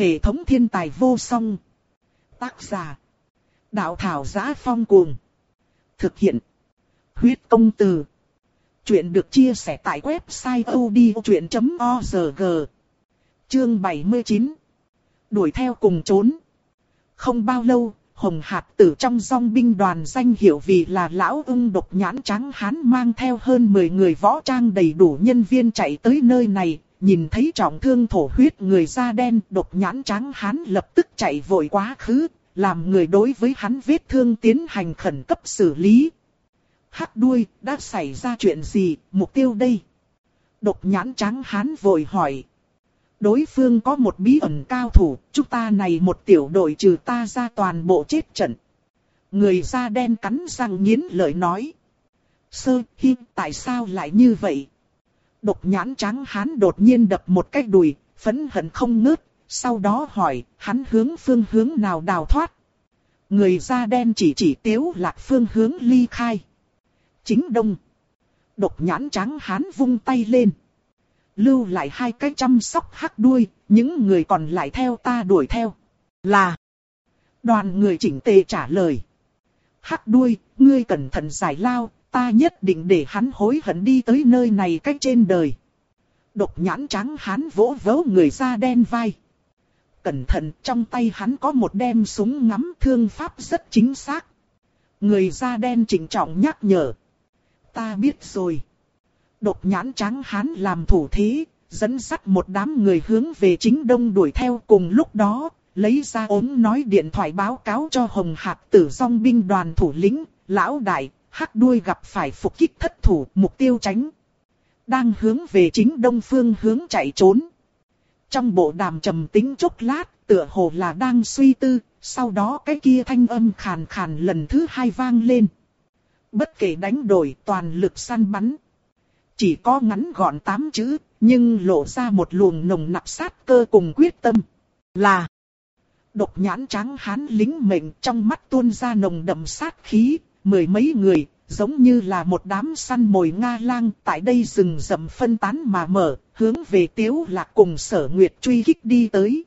Hệ thống thiên tài vô song. Tác giả. Đạo thảo giá phong cuồng. Thực hiện. Huyết công từ. Chuyện được chia sẻ tại website odchuyện.org. Chương 79. Đuổi theo cùng trốn. Không bao lâu, Hồng Hạt Tử trong dòng binh đoàn danh hiệu vì là lão ưng độc nhãn trắng hán mang theo hơn 10 người võ trang đầy đủ nhân viên chạy tới nơi này, nhìn thấy trọng thương thổ huyết người da đen độc nhãn trắng hán lập tức chạy vội quá khứ, làm người đối với hắn vết thương tiến hành khẩn cấp xử lý. Hắc đuôi, đã xảy ra chuyện gì, mục tiêu đây? Độc nhãn trắng hán vội hỏi. Đối phương có một bí ẩn cao thủ, chúng ta này một tiểu đội trừ ta ra toàn bộ chết trận. Người da đen cắn răng nghiến lợi nói. Sơ, hi, tại sao lại như vậy? Độc nhãn trắng hán đột nhiên đập một cái đùi, phẫn hận không ngớt, sau đó hỏi, hắn hướng phương hướng nào đào thoát. Người da đen chỉ chỉ tiếu lạc phương hướng ly khai. Chính đông. Độc nhãn trắng hán vung tay lên. Lưu lại hai cái chăm sóc hắc đuôi, những người còn lại theo ta đuổi theo. Là. Đoàn người chỉnh tề trả lời. Hắc đuôi, ngươi cẩn thận giải lao, ta nhất định để hắn hối hận đi tới nơi này cách trên đời. Độc nhãn trắng hắn vỗ vỗ người da đen vai. Cẩn thận, trong tay hắn có một đem súng ngắm thương pháp rất chính xác. Người da đen chỉnh trọng nhắc nhở. Ta biết rồi. Độc nhãn trắng hắn làm thủ thế, dẫn dắt một đám người hướng về chính đông đuổi theo cùng lúc đó, lấy ra ốm nói điện thoại báo cáo cho Hồng Hạc tử song binh đoàn thủ lĩnh, lão đại, hắc đuôi gặp phải phục kích thất thủ, mục tiêu tránh. Đang hướng về chính đông phương hướng chạy trốn. Trong bộ đàm trầm tính chốc lát, tựa hồ là đang suy tư, sau đó cái kia thanh âm khàn khàn lần thứ hai vang lên. Bất kể đánh đổi toàn lực săn bắn. Chỉ có ngắn gọn tám chữ, nhưng lộ ra một luồng nồng nặc sát cơ cùng quyết tâm. Là Độc nhãn trắng hán lính mệnh trong mắt tuôn ra nồng đậm sát khí, mười mấy người, giống như là một đám săn mồi Nga lang tại đây rừng rậm phân tán mà mở, hướng về tiếu lạc cùng sở nguyệt truy kích đi tới.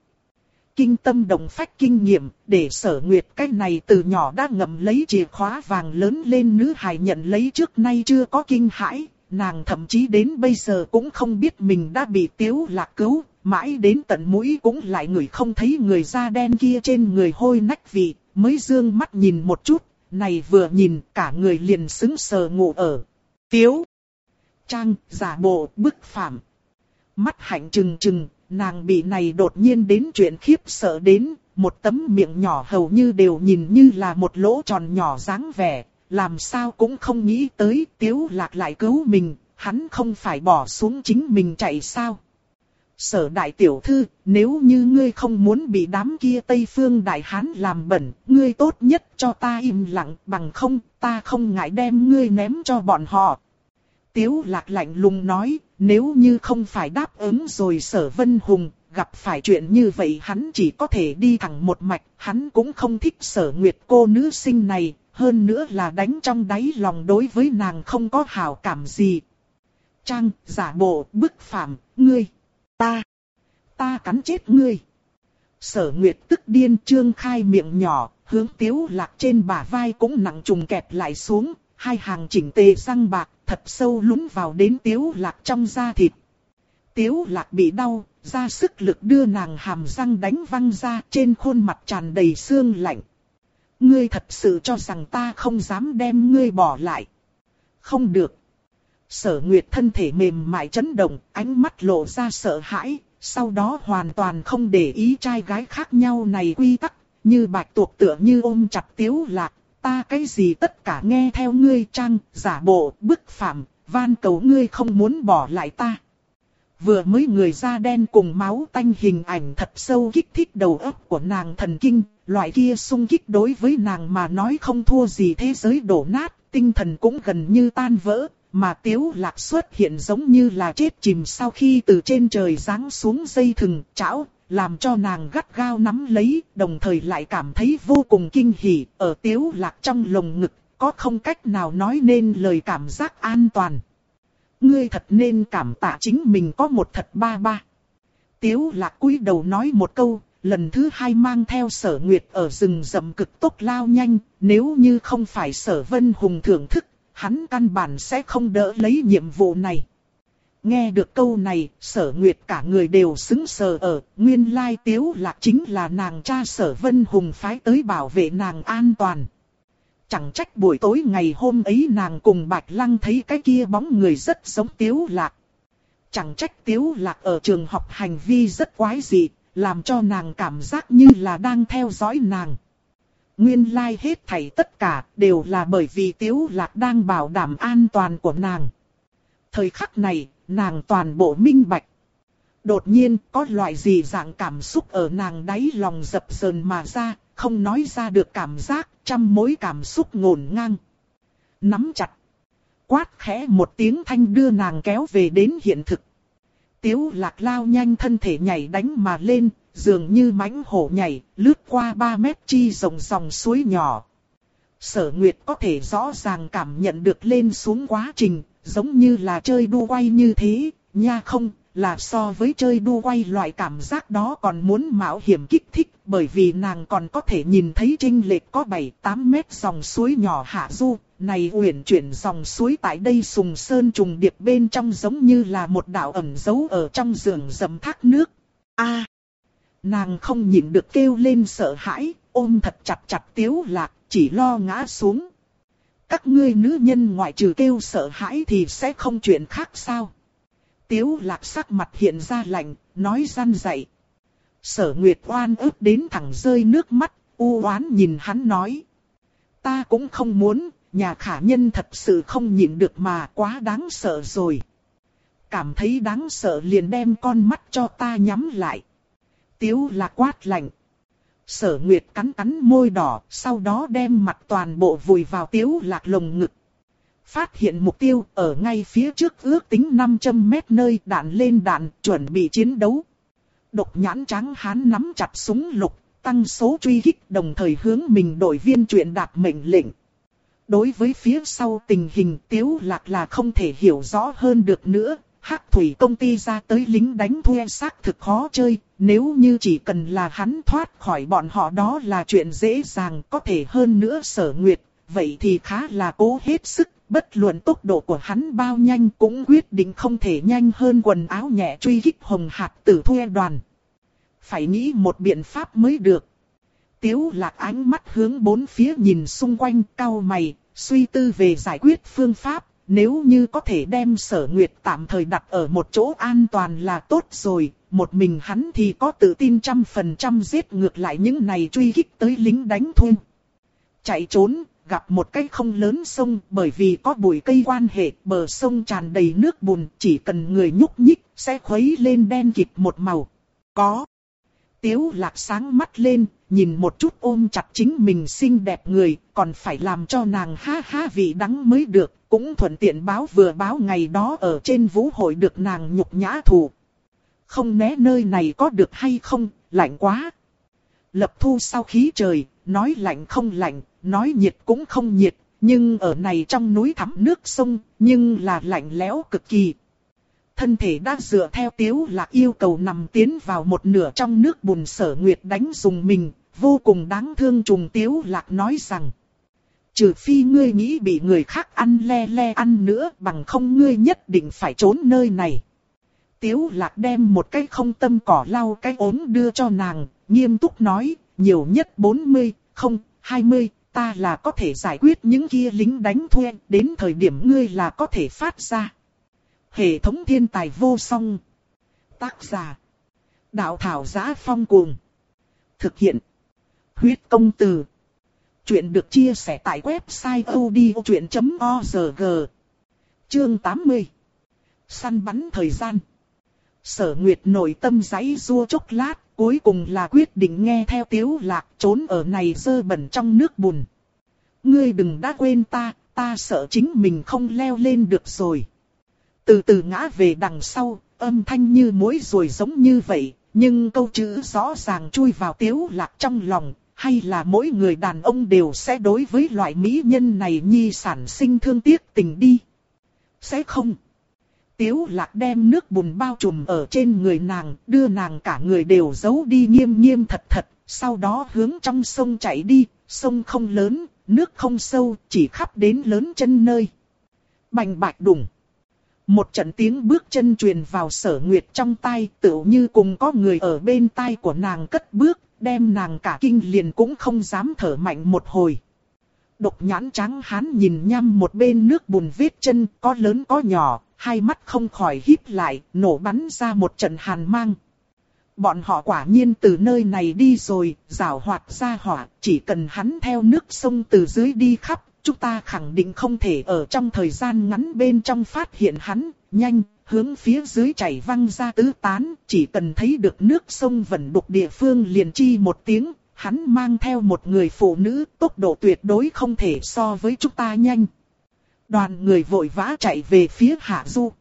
Kinh tâm đồng phách kinh nghiệm, để sở nguyệt cái này từ nhỏ đã ngậm lấy chìa khóa vàng lớn lên nữ hài nhận lấy trước nay chưa có kinh hãi, nàng thậm chí đến bây giờ cũng không biết mình đã bị tiếu lạc cứu, mãi đến tận mũi cũng lại người không thấy người da đen kia trên người hôi nách vị, mới dương mắt nhìn một chút, này vừa nhìn cả người liền xứng sờ ngủ ở. Tiếu. Trang, giả bộ, bức phạm. Mắt hạnh trừng trừng, nàng bị này đột nhiên đến chuyện khiếp sợ đến, một tấm miệng nhỏ hầu như đều nhìn như là một lỗ tròn nhỏ dáng vẻ, làm sao cũng không nghĩ tới tiếu lạc lại cứu mình, hắn không phải bỏ xuống chính mình chạy sao. Sở đại tiểu thư, nếu như ngươi không muốn bị đám kia Tây Phương Đại Hán làm bẩn, ngươi tốt nhất cho ta im lặng, bằng không, ta không ngại đem ngươi ném cho bọn họ. Tiếu lạc lạnh lùng nói, nếu như không phải đáp ứng rồi sở vân hùng, gặp phải chuyện như vậy hắn chỉ có thể đi thẳng một mạch, hắn cũng không thích sở nguyệt cô nữ sinh này, hơn nữa là đánh trong đáy lòng đối với nàng không có hảo cảm gì. Trang, giả bộ, bức phạm, ngươi. Ta, ta cắn chết ngươi. Sở Nguyệt tức điên trương khai miệng nhỏ, hướng tiếu lạc trên bả vai cũng nặng trùng kẹp lại xuống, hai hàng chỉnh tề răng bạc, thật sâu lún vào đến tiếu lạc trong da thịt. Tiếu lạc bị đau, ra sức lực đưa nàng hàm răng đánh văng ra trên khuôn mặt tràn đầy xương lạnh. Ngươi thật sự cho rằng ta không dám đem ngươi bỏ lại. Không được. Sở Nguyệt thân thể mềm mại chấn động, ánh mắt lộ ra sợ hãi, sau đó hoàn toàn không để ý trai gái khác nhau này quy tắc, như bạch tuộc tựa như ôm chặt tiếu lạc, ta cái gì tất cả nghe theo ngươi trang, giả bộ, bức phạm, van cầu ngươi không muốn bỏ lại ta. Vừa mới người da đen cùng máu tanh hình ảnh thật sâu kích thích đầu óc của nàng thần kinh, loại kia sung kích đối với nàng mà nói không thua gì thế giới đổ nát, tinh thần cũng gần như tan vỡ, mà tiếu lạc xuất hiện giống như là chết chìm sau khi từ trên trời giáng xuống dây thừng, chảo, làm cho nàng gắt gao nắm lấy, đồng thời lại cảm thấy vô cùng kinh hỉ, ở tiếu lạc trong lồng ngực, có không cách nào nói nên lời cảm giác an toàn. Ngươi thật nên cảm tạ chính mình có một thật ba ba. Tiếu lạc cúi đầu nói một câu, lần thứ hai mang theo sở nguyệt ở rừng rậm cực tốc lao nhanh, nếu như không phải sở vân hùng thưởng thức, hắn căn bản sẽ không đỡ lấy nhiệm vụ này. Nghe được câu này, sở nguyệt cả người đều xứng sờ ở, nguyên lai tiếu lạc chính là nàng cha sở vân hùng phái tới bảo vệ nàng an toàn. Chẳng trách buổi tối ngày hôm ấy nàng cùng Bạch Lăng thấy cái kia bóng người rất giống tiếu lạc. Chẳng trách tiếu lạc ở trường học hành vi rất quái dị, làm cho nàng cảm giác như là đang theo dõi nàng. Nguyên lai like hết thảy tất cả đều là bởi vì tiếu lạc đang bảo đảm an toàn của nàng. Thời khắc này, nàng toàn bộ minh bạch. Đột nhiên có loại gì dạng cảm xúc ở nàng đáy lòng dập dờn mà ra, không nói ra được cảm giác, trăm mối cảm xúc ngổn ngang. Nắm chặt. Quát khẽ một tiếng thanh đưa nàng kéo về đến hiện thực. Tiếu lạc lao nhanh thân thể nhảy đánh mà lên, dường như mãnh hổ nhảy, lướt qua 3 mét chi rồng dòng suối nhỏ. Sở Nguyệt có thể rõ ràng cảm nhận được lên xuống quá trình, giống như là chơi đua quay như thế, nha không, là so với chơi đua quay loại cảm giác đó còn muốn mạo hiểm kích thích, bởi vì nàng còn có thể nhìn thấy trinh lệch có 7-8 mét dòng suối nhỏ hạ du, này uyển chuyển dòng suối tại đây sùng sơn trùng điệp bên trong giống như là một đạo ẩn giấu ở trong giường dầm thác nước. A, Nàng không nhịn được kêu lên sợ hãi, ôm thật chặt chặt tiếu lạc, chỉ lo ngã xuống. Các ngươi nữ nhân ngoại trừ kêu sợ hãi thì sẽ không chuyện khác sao? Tiếu lạc sắc mặt hiện ra lạnh, nói răn dậy. Sở Nguyệt oan ức đến thẳng rơi nước mắt, u oán nhìn hắn nói. Ta cũng không muốn, nhà khả nhân thật sự không nhịn được mà quá đáng sợ rồi. Cảm thấy đáng sợ liền đem con mắt cho ta nhắm lại. Tiếu lạc quát lạnh. Sở Nguyệt cắn cắn môi đỏ, sau đó đem mặt toàn bộ vùi vào tiếu lạc lồng ngực. Phát hiện mục tiêu ở ngay phía trước ước tính 500 mét nơi đạn lên đạn, chuẩn bị chiến đấu. Độc nhãn trắng hán nắm chặt súng lục, tăng số truy kích đồng thời hướng mình đội viên chuyện đạt mệnh lệnh. Đối với phía sau tình hình tiếu lạc là không thể hiểu rõ hơn được nữa, hắc thủy công ty ra tới lính đánh thuê xác thực khó chơi, nếu như chỉ cần là hắn thoát khỏi bọn họ đó là chuyện dễ dàng có thể hơn nữa sở nguyệt, vậy thì khá là cố hết sức, bất luận tốc độ của hắn bao nhanh cũng quyết định không thể nhanh hơn quần áo nhẹ truy kích hồng hạt tử thuê đoàn. Phải nghĩ một biện pháp mới được. Tiếu lạc ánh mắt hướng bốn phía nhìn xung quanh cao mày, suy tư về giải quyết phương pháp, nếu như có thể đem sở nguyệt tạm thời đặt ở một chỗ an toàn là tốt rồi, một mình hắn thì có tự tin trăm phần trăm giết ngược lại những này truy kích tới lính đánh thu. Chạy trốn, gặp một cái không lớn sông bởi vì có bụi cây quan hệ bờ sông tràn đầy nước bùn chỉ cần người nhúc nhích sẽ khuấy lên đen kịt một màu. Có. Tiếu lạc sáng mắt lên, nhìn một chút ôm chặt chính mình xinh đẹp người, còn phải làm cho nàng ha ha vị đắng mới được, cũng thuận tiện báo vừa báo ngày đó ở trên vũ hội được nàng nhục nhã thủ. Không né nơi này có được hay không, lạnh quá. Lập thu sau khí trời, nói lạnh không lạnh, nói nhiệt cũng không nhiệt, nhưng ở này trong núi thẳm nước sông, nhưng là lạnh lẽo cực kỳ. Thân thể đã dựa theo tiếu lạc yêu cầu nằm tiến vào một nửa trong nước bùn sở nguyệt đánh dùng mình, vô cùng đáng thương trùng tiếu lạc nói rằng. Trừ phi ngươi nghĩ bị người khác ăn le le ăn nữa bằng không ngươi nhất định phải trốn nơi này. Tiếu lạc đem một cái không tâm cỏ lau cái ốm đưa cho nàng, nghiêm túc nói, nhiều nhất 40, không, 20, ta là có thể giải quyết những kia lính đánh thuê, đến thời điểm ngươi là có thể phát ra. Hệ thống thiên tài vô song. Tác giả. Đạo thảo giá phong cuồng. Thực hiện. Huyết công từ. Chuyện được chia sẻ tại website odchuyện.org. Chương 80. Săn bắn thời gian. Sở Nguyệt nội tâm giấy rua chốc lát, cuối cùng là quyết định nghe theo tiếu lạc trốn ở này dơ bẩn trong nước bùn. Ngươi đừng đã quên ta, ta sợ chính mình không leo lên được rồi. Từ từ ngã về đằng sau, âm thanh như mối rồi giống như vậy, nhưng câu chữ rõ ràng chui vào tiếu lạc trong lòng, hay là mỗi người đàn ông đều sẽ đối với loại mỹ nhân này nhi sản sinh thương tiếc tình đi. Sẽ không. tiếu lạc đem nước bùn bao trùm ở trên người nàng, đưa nàng cả người đều giấu đi nghiêm nghiêm thật thật, sau đó hướng trong sông chạy đi, sông không lớn, nước không sâu, chỉ khắp đến lớn chân nơi. Bành bạch đùng. Một trận tiếng bước chân truyền vào sở nguyệt trong tai, tựu như cùng có người ở bên tai của nàng cất bước, đem nàng cả kinh liền cũng không dám thở mạnh một hồi. Độc nhãn trắng hán nhìn nhăm một bên nước bùn vết chân, có lớn có nhỏ, hai mắt không khỏi híp lại, nổ bắn ra một trận hàn mang. Bọn họ quả nhiên từ nơi này đi rồi, rào hoạt ra hỏa, chỉ cần hắn theo nước sông từ dưới đi khắp, chúng ta khẳng định không thể ở trong thời gian ngắn bên trong phát hiện hắn, nhanh, hướng phía dưới chảy văng ra tứ tán, chỉ cần thấy được nước sông vẩn đục địa phương liền chi một tiếng, hắn mang theo một người phụ nữ, tốc độ tuyệt đối không thể so với chúng ta nhanh. Đoàn người vội vã chạy về phía Hạ Du.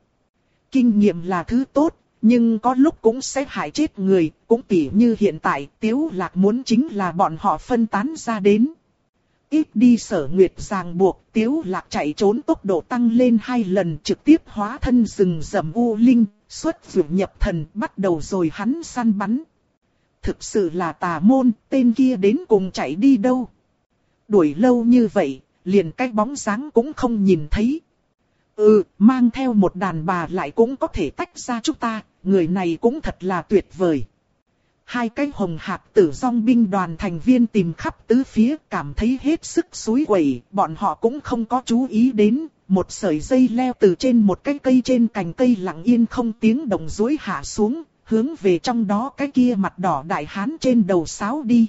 Kinh nghiệm là thứ tốt, nhưng có lúc cũng sẽ hại chết người, cũng tỉ như hiện tại, Tiếu Lạc muốn chính là bọn họ phân tán ra đến. Ít đi sở nguyệt ràng buộc, Tiếu Lạc chạy trốn tốc độ tăng lên hai lần trực tiếp hóa thân rừng rầm u linh, xuất vượt nhập thần bắt đầu rồi hắn săn bắn. Thực sự là tà môn, tên kia đến cùng chạy đi đâu. Đuổi lâu như vậy, liền cái bóng dáng cũng không nhìn thấy. Ừ, mang theo một đàn bà lại cũng có thể tách ra chúng ta, người này cũng thật là tuyệt vời. Hai cái hồng hạc tử song binh đoàn thành viên tìm khắp tứ phía cảm thấy hết sức suối quẩy, bọn họ cũng không có chú ý đến, một sợi dây leo từ trên một cái cây trên cành cây lặng yên không tiếng động dối hạ xuống, hướng về trong đó cái kia mặt đỏ đại hán trên đầu sáo đi.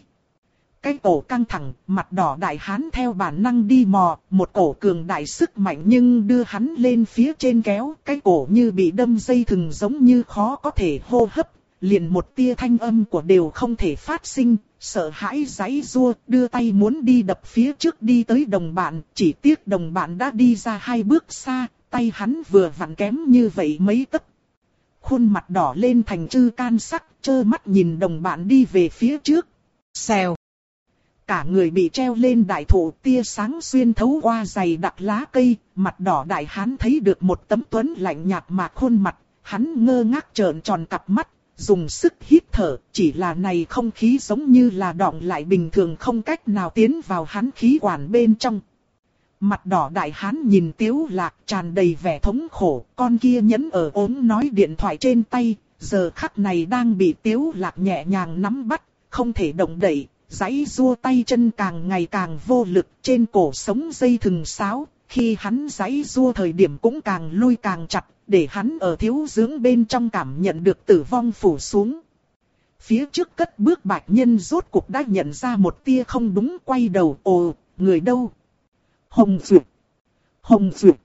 Cái cổ căng thẳng, mặt đỏ đại hán theo bản năng đi mò, một cổ cường đại sức mạnh nhưng đưa hắn lên phía trên kéo, cái cổ như bị đâm dây thừng giống như khó có thể hô hấp, liền một tia thanh âm của đều không thể phát sinh, sợ hãi giấy rua, đưa tay muốn đi đập phía trước đi tới đồng bạn, chỉ tiếc đồng bạn đã đi ra hai bước xa, tay hắn vừa vặn kém như vậy mấy tấc. Khuôn mặt đỏ lên thành chư can sắc, chơ mắt nhìn đồng bạn đi về phía trước. Xèo. Cả người bị treo lên đại thụ tia sáng xuyên thấu qua dày đặc lá cây, mặt đỏ đại hán thấy được một tấm tuấn lạnh nhạt mà khuôn mặt, hắn ngơ ngác trợn tròn cặp mắt, dùng sức hít thở, chỉ là này không khí giống như là đọng lại bình thường không cách nào tiến vào hắn khí quản bên trong. Mặt đỏ đại hán nhìn tiếu lạc tràn đầy vẻ thống khổ, con kia nhấn ở ốm nói điện thoại trên tay, giờ khắc này đang bị tiếu lạc nhẹ nhàng nắm bắt, không thể động đậy, giãy rua tay chân càng ngày càng vô lực trên cổ sống dây thừng sáo, khi hắn giãy rua thời điểm cũng càng lui càng chặt, để hắn ở thiếu dưỡng bên trong cảm nhận được tử vong phủ xuống. Phía trước cất bước bạch nhân rốt cục đã nhận ra một tia không đúng quay đầu, ồ, người đâu? Hồng Dược! Hồng Dược!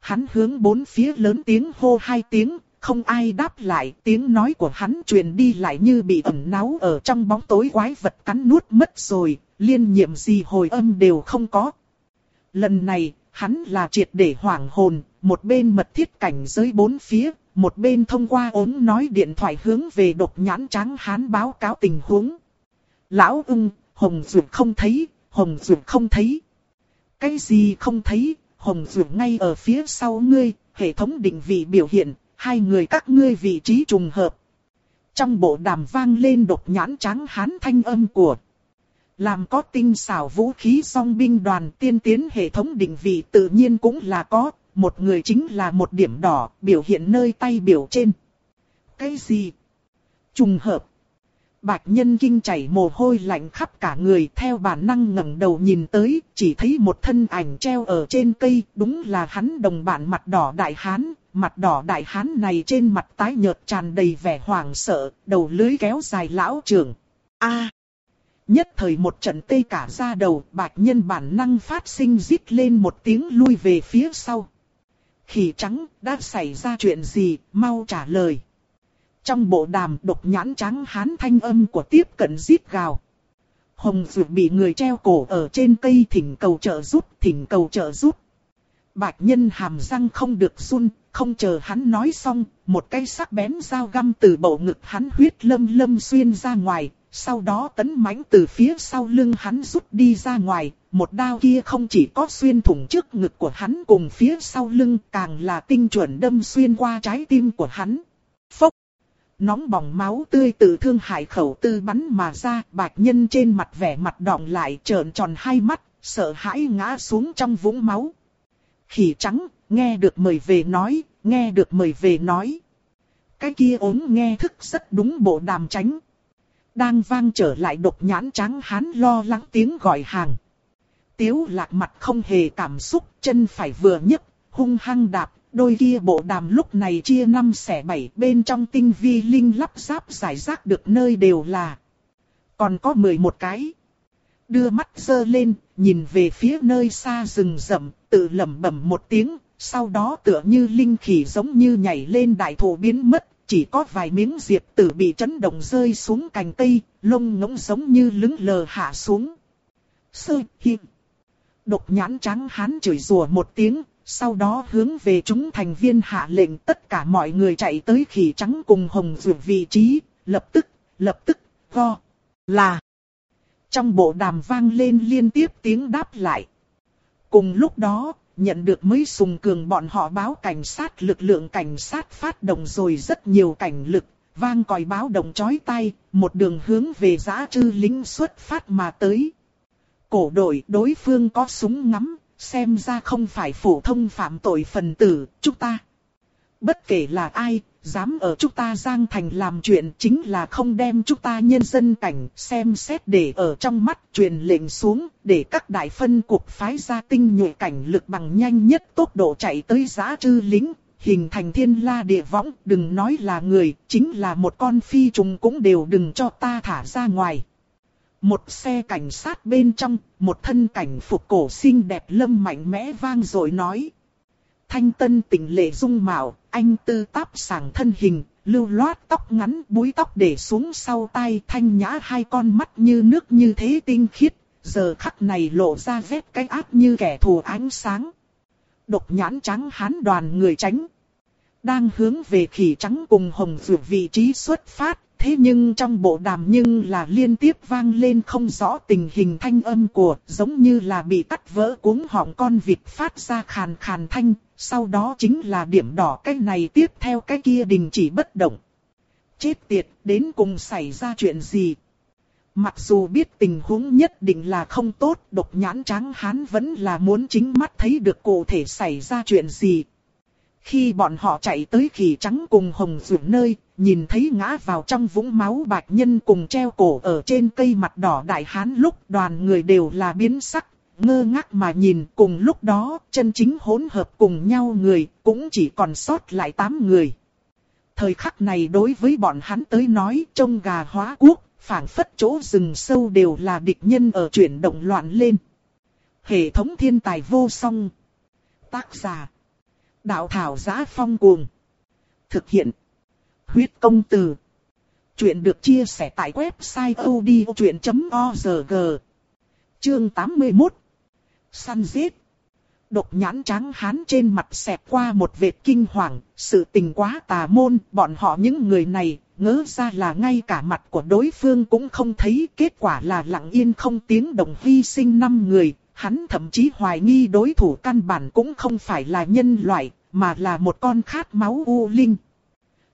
Hắn hướng bốn phía lớn tiếng hô hai tiếng, không ai đáp lại, tiếng nói của hắn truyền đi lại như bị ẩn náu ở trong bóng tối quái vật cắn nuốt mất rồi, liên nhiệm gì hồi âm đều không có. Lần này, hắn là triệt để hoảng hồn, một bên mật thiết cảnh giới bốn phía, một bên thông qua ốm nói điện thoại hướng về độc nhãn trắng hán báo cáo tình huống. Lão ưng, Hồng Dược không thấy, Hồng Dược không thấy. Cái gì không thấy, Hồng Dược ngay ở phía sau ngươi, hệ thống định vị biểu hiện, hai người các ngươi vị trí trùng hợp. Trong bộ đàm vang lên độc nhãn trắng hán thanh âm của. Làm có tinh xảo vũ khí song binh đoàn tiên tiến hệ thống định vị tự nhiên cũng là có, một người chính là một điểm đỏ, biểu hiện nơi tay biểu trên. Cái gì? Trùng hợp. Bạch nhân kinh chảy mồ hôi lạnh khắp cả người theo bản năng ngẩng đầu nhìn tới, chỉ thấy một thân ảnh treo ở trên cây, đúng là hắn đồng bạn mặt đỏ đại hán, mặt đỏ đại hán này trên mặt tái nhợt tràn đầy vẻ hoảng sợ, đầu lưới kéo dài lão trưởng. A. Nhất thời một trận tê cả ra đầu, bạch nhân bản năng phát sinh rít lên một tiếng lui về phía sau. Khỉ trắng, đã xảy ra chuyện gì, mau trả lời. Trong bộ đàm độc nhãn trắng hán thanh âm của tiếp cận giết gào. Hồng Dược bị người treo cổ ở trên cây thỉnh cầu trợ giúp, thỉnh cầu trợ giúp. Bạch nhân hàm răng không được run, không chờ hắn nói xong, một cây sắc bén dao găm từ bộ ngực hắn huyết lâm lâm xuyên ra ngoài, sau đó tấn mãnh từ phía sau lưng hắn rút đi ra ngoài, một đao kia không chỉ có xuyên thủng trước ngực của hắn cùng phía sau lưng càng là tinh chuẩn đâm xuyên qua trái tim của hắn. Phốc! Nóng bỏng máu tươi từ thương hại khẩu tư bắn mà ra, bạch nhân trên mặt vẻ mặt đọng lại trợn tròn hai mắt, sợ hãi ngã xuống trong vũng máu. Khỉ trắng, nghe được mời về nói, nghe được mời về nói. Cái kia ốm nghe thức rất đúng bộ đàm tránh. Đang vang trở lại độc nhãn trắng hắn lo lắng tiếng gọi hàng. Tiếu lạc mặt không hề cảm xúc, chân phải vừa nhấc, hung hăng đạp, đôi kia bộ đàm lúc này chia năm xẻ bảy bên trong tinh vi linh lắp ráp giải rác được nơi đều là. Còn có 11 cái. Đưa mắt dơ lên, nhìn về phía nơi xa rừng rậm, tự lẩm bẩm một tiếng, sau đó tựa như linh khỉ giống như nhảy lên đại thổ biến mất, chỉ có vài miếng diệp tử bị chấn động rơi xuống cành cây, lông ngỗng giống như lững lờ hạ xuống. Sơ hiệp. Độc nhãn trắng hán chửi rủa một tiếng, sau đó hướng về chúng thành viên hạ lệnh tất cả mọi người chạy tới khỉ trắng cùng hồng vượt vị trí, lập tức, lập tức, go, là. Trong bộ đàm vang lên liên tiếp tiếng đáp lại. Cùng lúc đó, nhận được mới sùng cường bọn họ báo cảnh sát lực lượng cảnh sát phát động rồi rất nhiều cảnh lực, vang còi báo động chói tai, một đường hướng về giã trư lính xuất phát mà tới. Cổ đội đối phương có súng ngắm, xem ra không phải phổ thông phạm tội phần tử, chúng ta. Bất kể là ai, dám ở chúng ta Giang Thành làm chuyện chính là không đem chúng ta nhân dân cảnh xem xét để ở trong mắt truyền lệnh xuống để các đại phân cuộc phái ra tinh nhuệ cảnh lực bằng nhanh nhất tốc độ chạy tới giã trư lính, hình thành thiên la địa võng, đừng nói là người, chính là một con phi trùng cũng đều đừng cho ta thả ra ngoài. Một xe cảnh sát bên trong, một thân cảnh phục cổ xinh đẹp lâm mạnh mẽ vang rồi nói. Thanh tân tỉnh lệ dung mạo, anh tư táp sảng thân hình, lưu loát tóc ngắn búi tóc để xuống sau tay thanh nhã hai con mắt như nước như thế tinh khiết, giờ khắc này lộ ra vết cái áp như kẻ thù ánh sáng. Độc nhãn trắng hán đoàn người tránh. Đang hướng về khỉ trắng cùng hồng vượt vị trí xuất phát, thế nhưng trong bộ đàm nhưng là liên tiếp vang lên không rõ tình hình thanh âm của, giống như là bị cắt vỡ cuống họng con vịt phát ra khàn khàn thanh, sau đó chính là điểm đỏ cái này tiếp theo cái kia đình chỉ bất động. Chết tiệt, đến cùng xảy ra chuyện gì? Mặc dù biết tình huống nhất định là không tốt, độc nhãn trắng hán vẫn là muốn chính mắt thấy được cụ thể xảy ra chuyện gì. Khi bọn họ chạy tới khỉ trắng cùng hồng ruộng nơi, nhìn thấy ngã vào trong vũng máu bạch nhân cùng treo cổ ở trên cây mặt đỏ đại hán lúc đoàn người đều là biến sắc, ngơ ngác mà nhìn cùng lúc đó chân chính hỗn hợp cùng nhau người cũng chỉ còn sót lại 8 người. Thời khắc này đối với bọn hắn tới nói trông gà hóa quốc, phảng phất chỗ rừng sâu đều là địch nhân ở chuyển động loạn lên. Hệ thống thiên tài vô song. Tác giả. Đạo thảo giá phong cuồng. Thực hiện. Huyết công từ. Chuyện được chia sẻ tại website odchuyện.org. Chương 81 săn giết. Độc nhãn trắng hán trên mặt xẹp qua một vệt kinh hoàng, sự tình quá tà môn, bọn họ những người này, ngỡ ra là ngay cả mặt của đối phương cũng không thấy, kết quả là lặng yên không tiếng động hy sinh năm người, hắn thậm chí hoài nghi đối thủ căn bản cũng không phải là nhân loại, mà là một con khát máu u linh.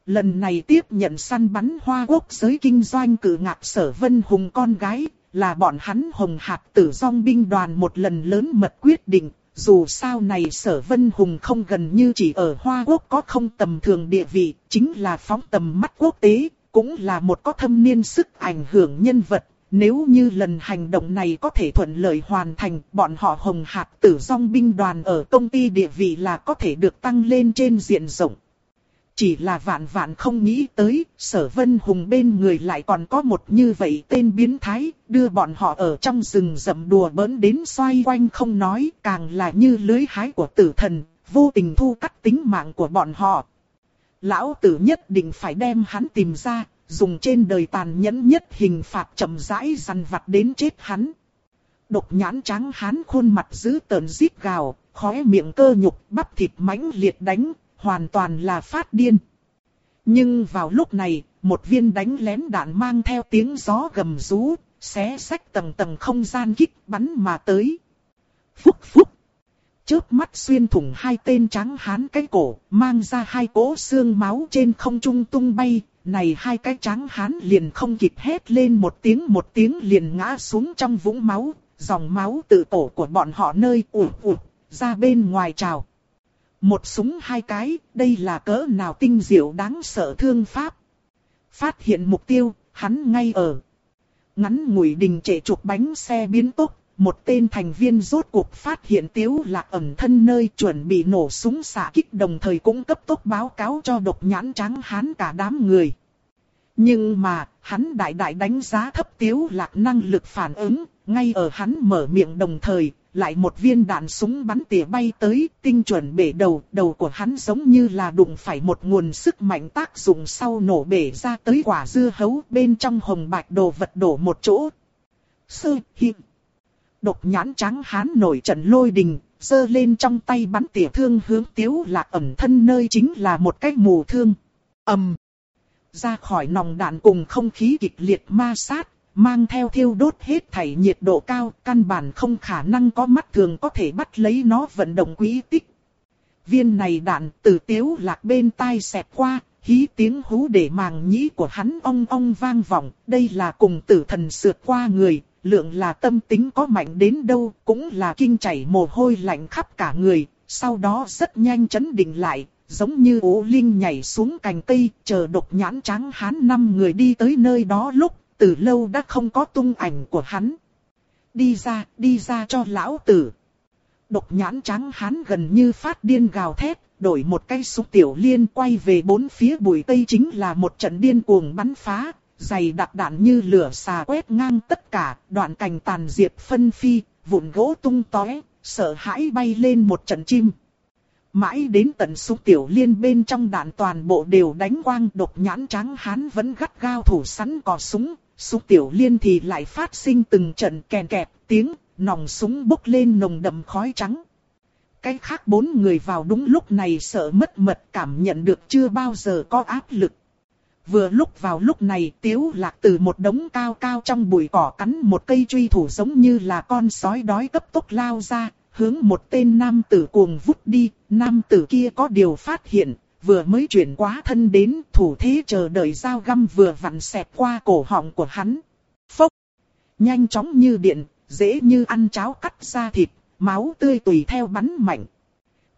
Lần này tiếp nhận săn bắn hoa quốc giới kinh doanh cử ngạc sở vân hùng con gái, là bọn hắn hồng hạc tử song binh đoàn một lần lớn mật quyết định, dù sao này sở vân hùng không gần như chỉ ở Hoa Quốc có không tầm thường địa vị, chính là phóng tầm mắt quốc tế, cũng là một có thâm niên sức ảnh hưởng nhân vật. Nếu như lần hành động này có thể thuận lợi hoàn thành, bọn họ hồng hạc tử song binh đoàn ở công ty địa vị là có thể được tăng lên trên diện rộng. Chỉ là vạn vạn không nghĩ tới, sở vân hùng bên người lại còn có một như vậy tên biến thái, đưa bọn họ ở trong rừng rậm đùa bỡn đến xoay quanh không nói, càng là như lưới hái của tử thần, vô tình thu cắt tính mạng của bọn họ. Lão tử nhất định phải đem hắn tìm ra, dùng trên đời tàn nhẫn nhất hình phạt chậm rãi dằn vặt đến chết hắn. Độc nhãn trắng hắn khuôn mặt giữ tờn rít gào, khóe miệng cơ nhục bắp thịt mãnh liệt đánh, hoàn toàn là phát điên. Nhưng vào lúc này, một viên đánh lén đạn mang theo tiếng gió gầm rú, xé sách tầng tầng không gian kích bắn mà tới. Phúc phúc. Chớp mắt xuyên thủng hai tên trắng hán cái cổ, mang ra hai cỗ xương máu trên không trung tung bay. Này hai cái trắng hán liền không kịp hét lên một tiếng một tiếng liền ngã xuống trong vũng máu, dòng máu tự tổ của bọn họ nơi ủ ủ, ra bên ngoài trào. Một súng hai cái, đây là cỡ nào tinh diệu đáng sợ thương pháp. Phát hiện mục tiêu, hắn ngay ở. Ngắn ngủi đình trệ chuột bánh xe biến tốc, một tên thành viên rốt cuộc phát hiện tiếu lạc ẩn thân nơi chuẩn bị nổ súng xạ kích đồng thời cũng cấp tốc báo cáo cho độc nhãn trắng hán cả đám người. Nhưng mà, hắn đại đại đánh giá thấp tiếu lạc năng lực phản ứng, ngay ở hắn mở miệng đồng thời, lại một viên đạn súng bắn tỉa bay tới, tinh chuẩn bể đầu, đầu của hắn giống như là đụng phải một nguồn sức mạnh tác dụng sau nổ bể ra tới quả dưa hấu bên trong hồng bạch đồ vật đổ một chỗ. Sơ, hiệp. Độc nhãn trắng hán nổi trận lôi đình, giơ lên trong tay bắn tỉa thương hướng tiếu là ẩm thân nơi chính là một cái mù thương. ầm Ra khỏi nòng đạn cùng không khí kịch liệt ma sát, mang theo thiêu đốt hết thảy nhiệt độ cao, căn bản không khả năng có mắt thường có thể bắt lấy nó vận động quý tích. Viên này đạn từ tiếu lạc bên tai xẹp qua, hí tiếng hú để màng nhĩ của hắn ong ong vang vọng, đây là cùng tử thần sượt qua người, lượng là tâm tính có mạnh đến đâu, cũng là kinh chảy mồ hôi lạnh khắp cả người, sau đó rất nhanh chấn định lại, giống như ố linh nhảy xuống cành cây, chờ độc nhãn trắng hán năm người đi tới nơi đó lúc, từ lâu đã không có tung ảnh của hắn. Đi ra, đi ra cho lão tử. Độc nhãn trắng hắn gần như phát điên gào thét, đổi một cây súng tiểu liên quay về bốn phía bụi tây chính là một trận điên cuồng bắn phá, dày đặc đạn như lửa xà quét ngang tất cả, đoạn cành tàn diệt phân phi, vụn gỗ tung tóe, sợ hãi bay lên một trận chim. Mãi đến tận súng tiểu liên bên trong đạn toàn bộ đều đánh quang độc nhãn trắng hán vẫn gắt gao thủ sẵn cò súng, súng tiểu liên thì lại phát sinh từng trận kèn kẹp tiếng, nòng súng bốc lên nồng đậm khói trắng. Cái khác bốn người vào đúng lúc này sợ mất mật cảm nhận được chưa bao giờ có áp lực. Vừa lúc vào lúc này tiếu lạc từ một đống cao cao trong bụi cỏ cắn một cây truy thủ giống như là con sói đói cấp tốc lao ra, hướng một tên nam tử cuồng vút đi, nam tử kia có điều phát hiện, vừa mới chuyển quá thân đến thủ thế chờ đợi dao găm vừa vặn xẹt qua cổ họng của hắn. Phốc! Nhanh chóng như điện, dễ như ăn cháo cắt ra thịt, máu tươi tùy theo bắn mạnh.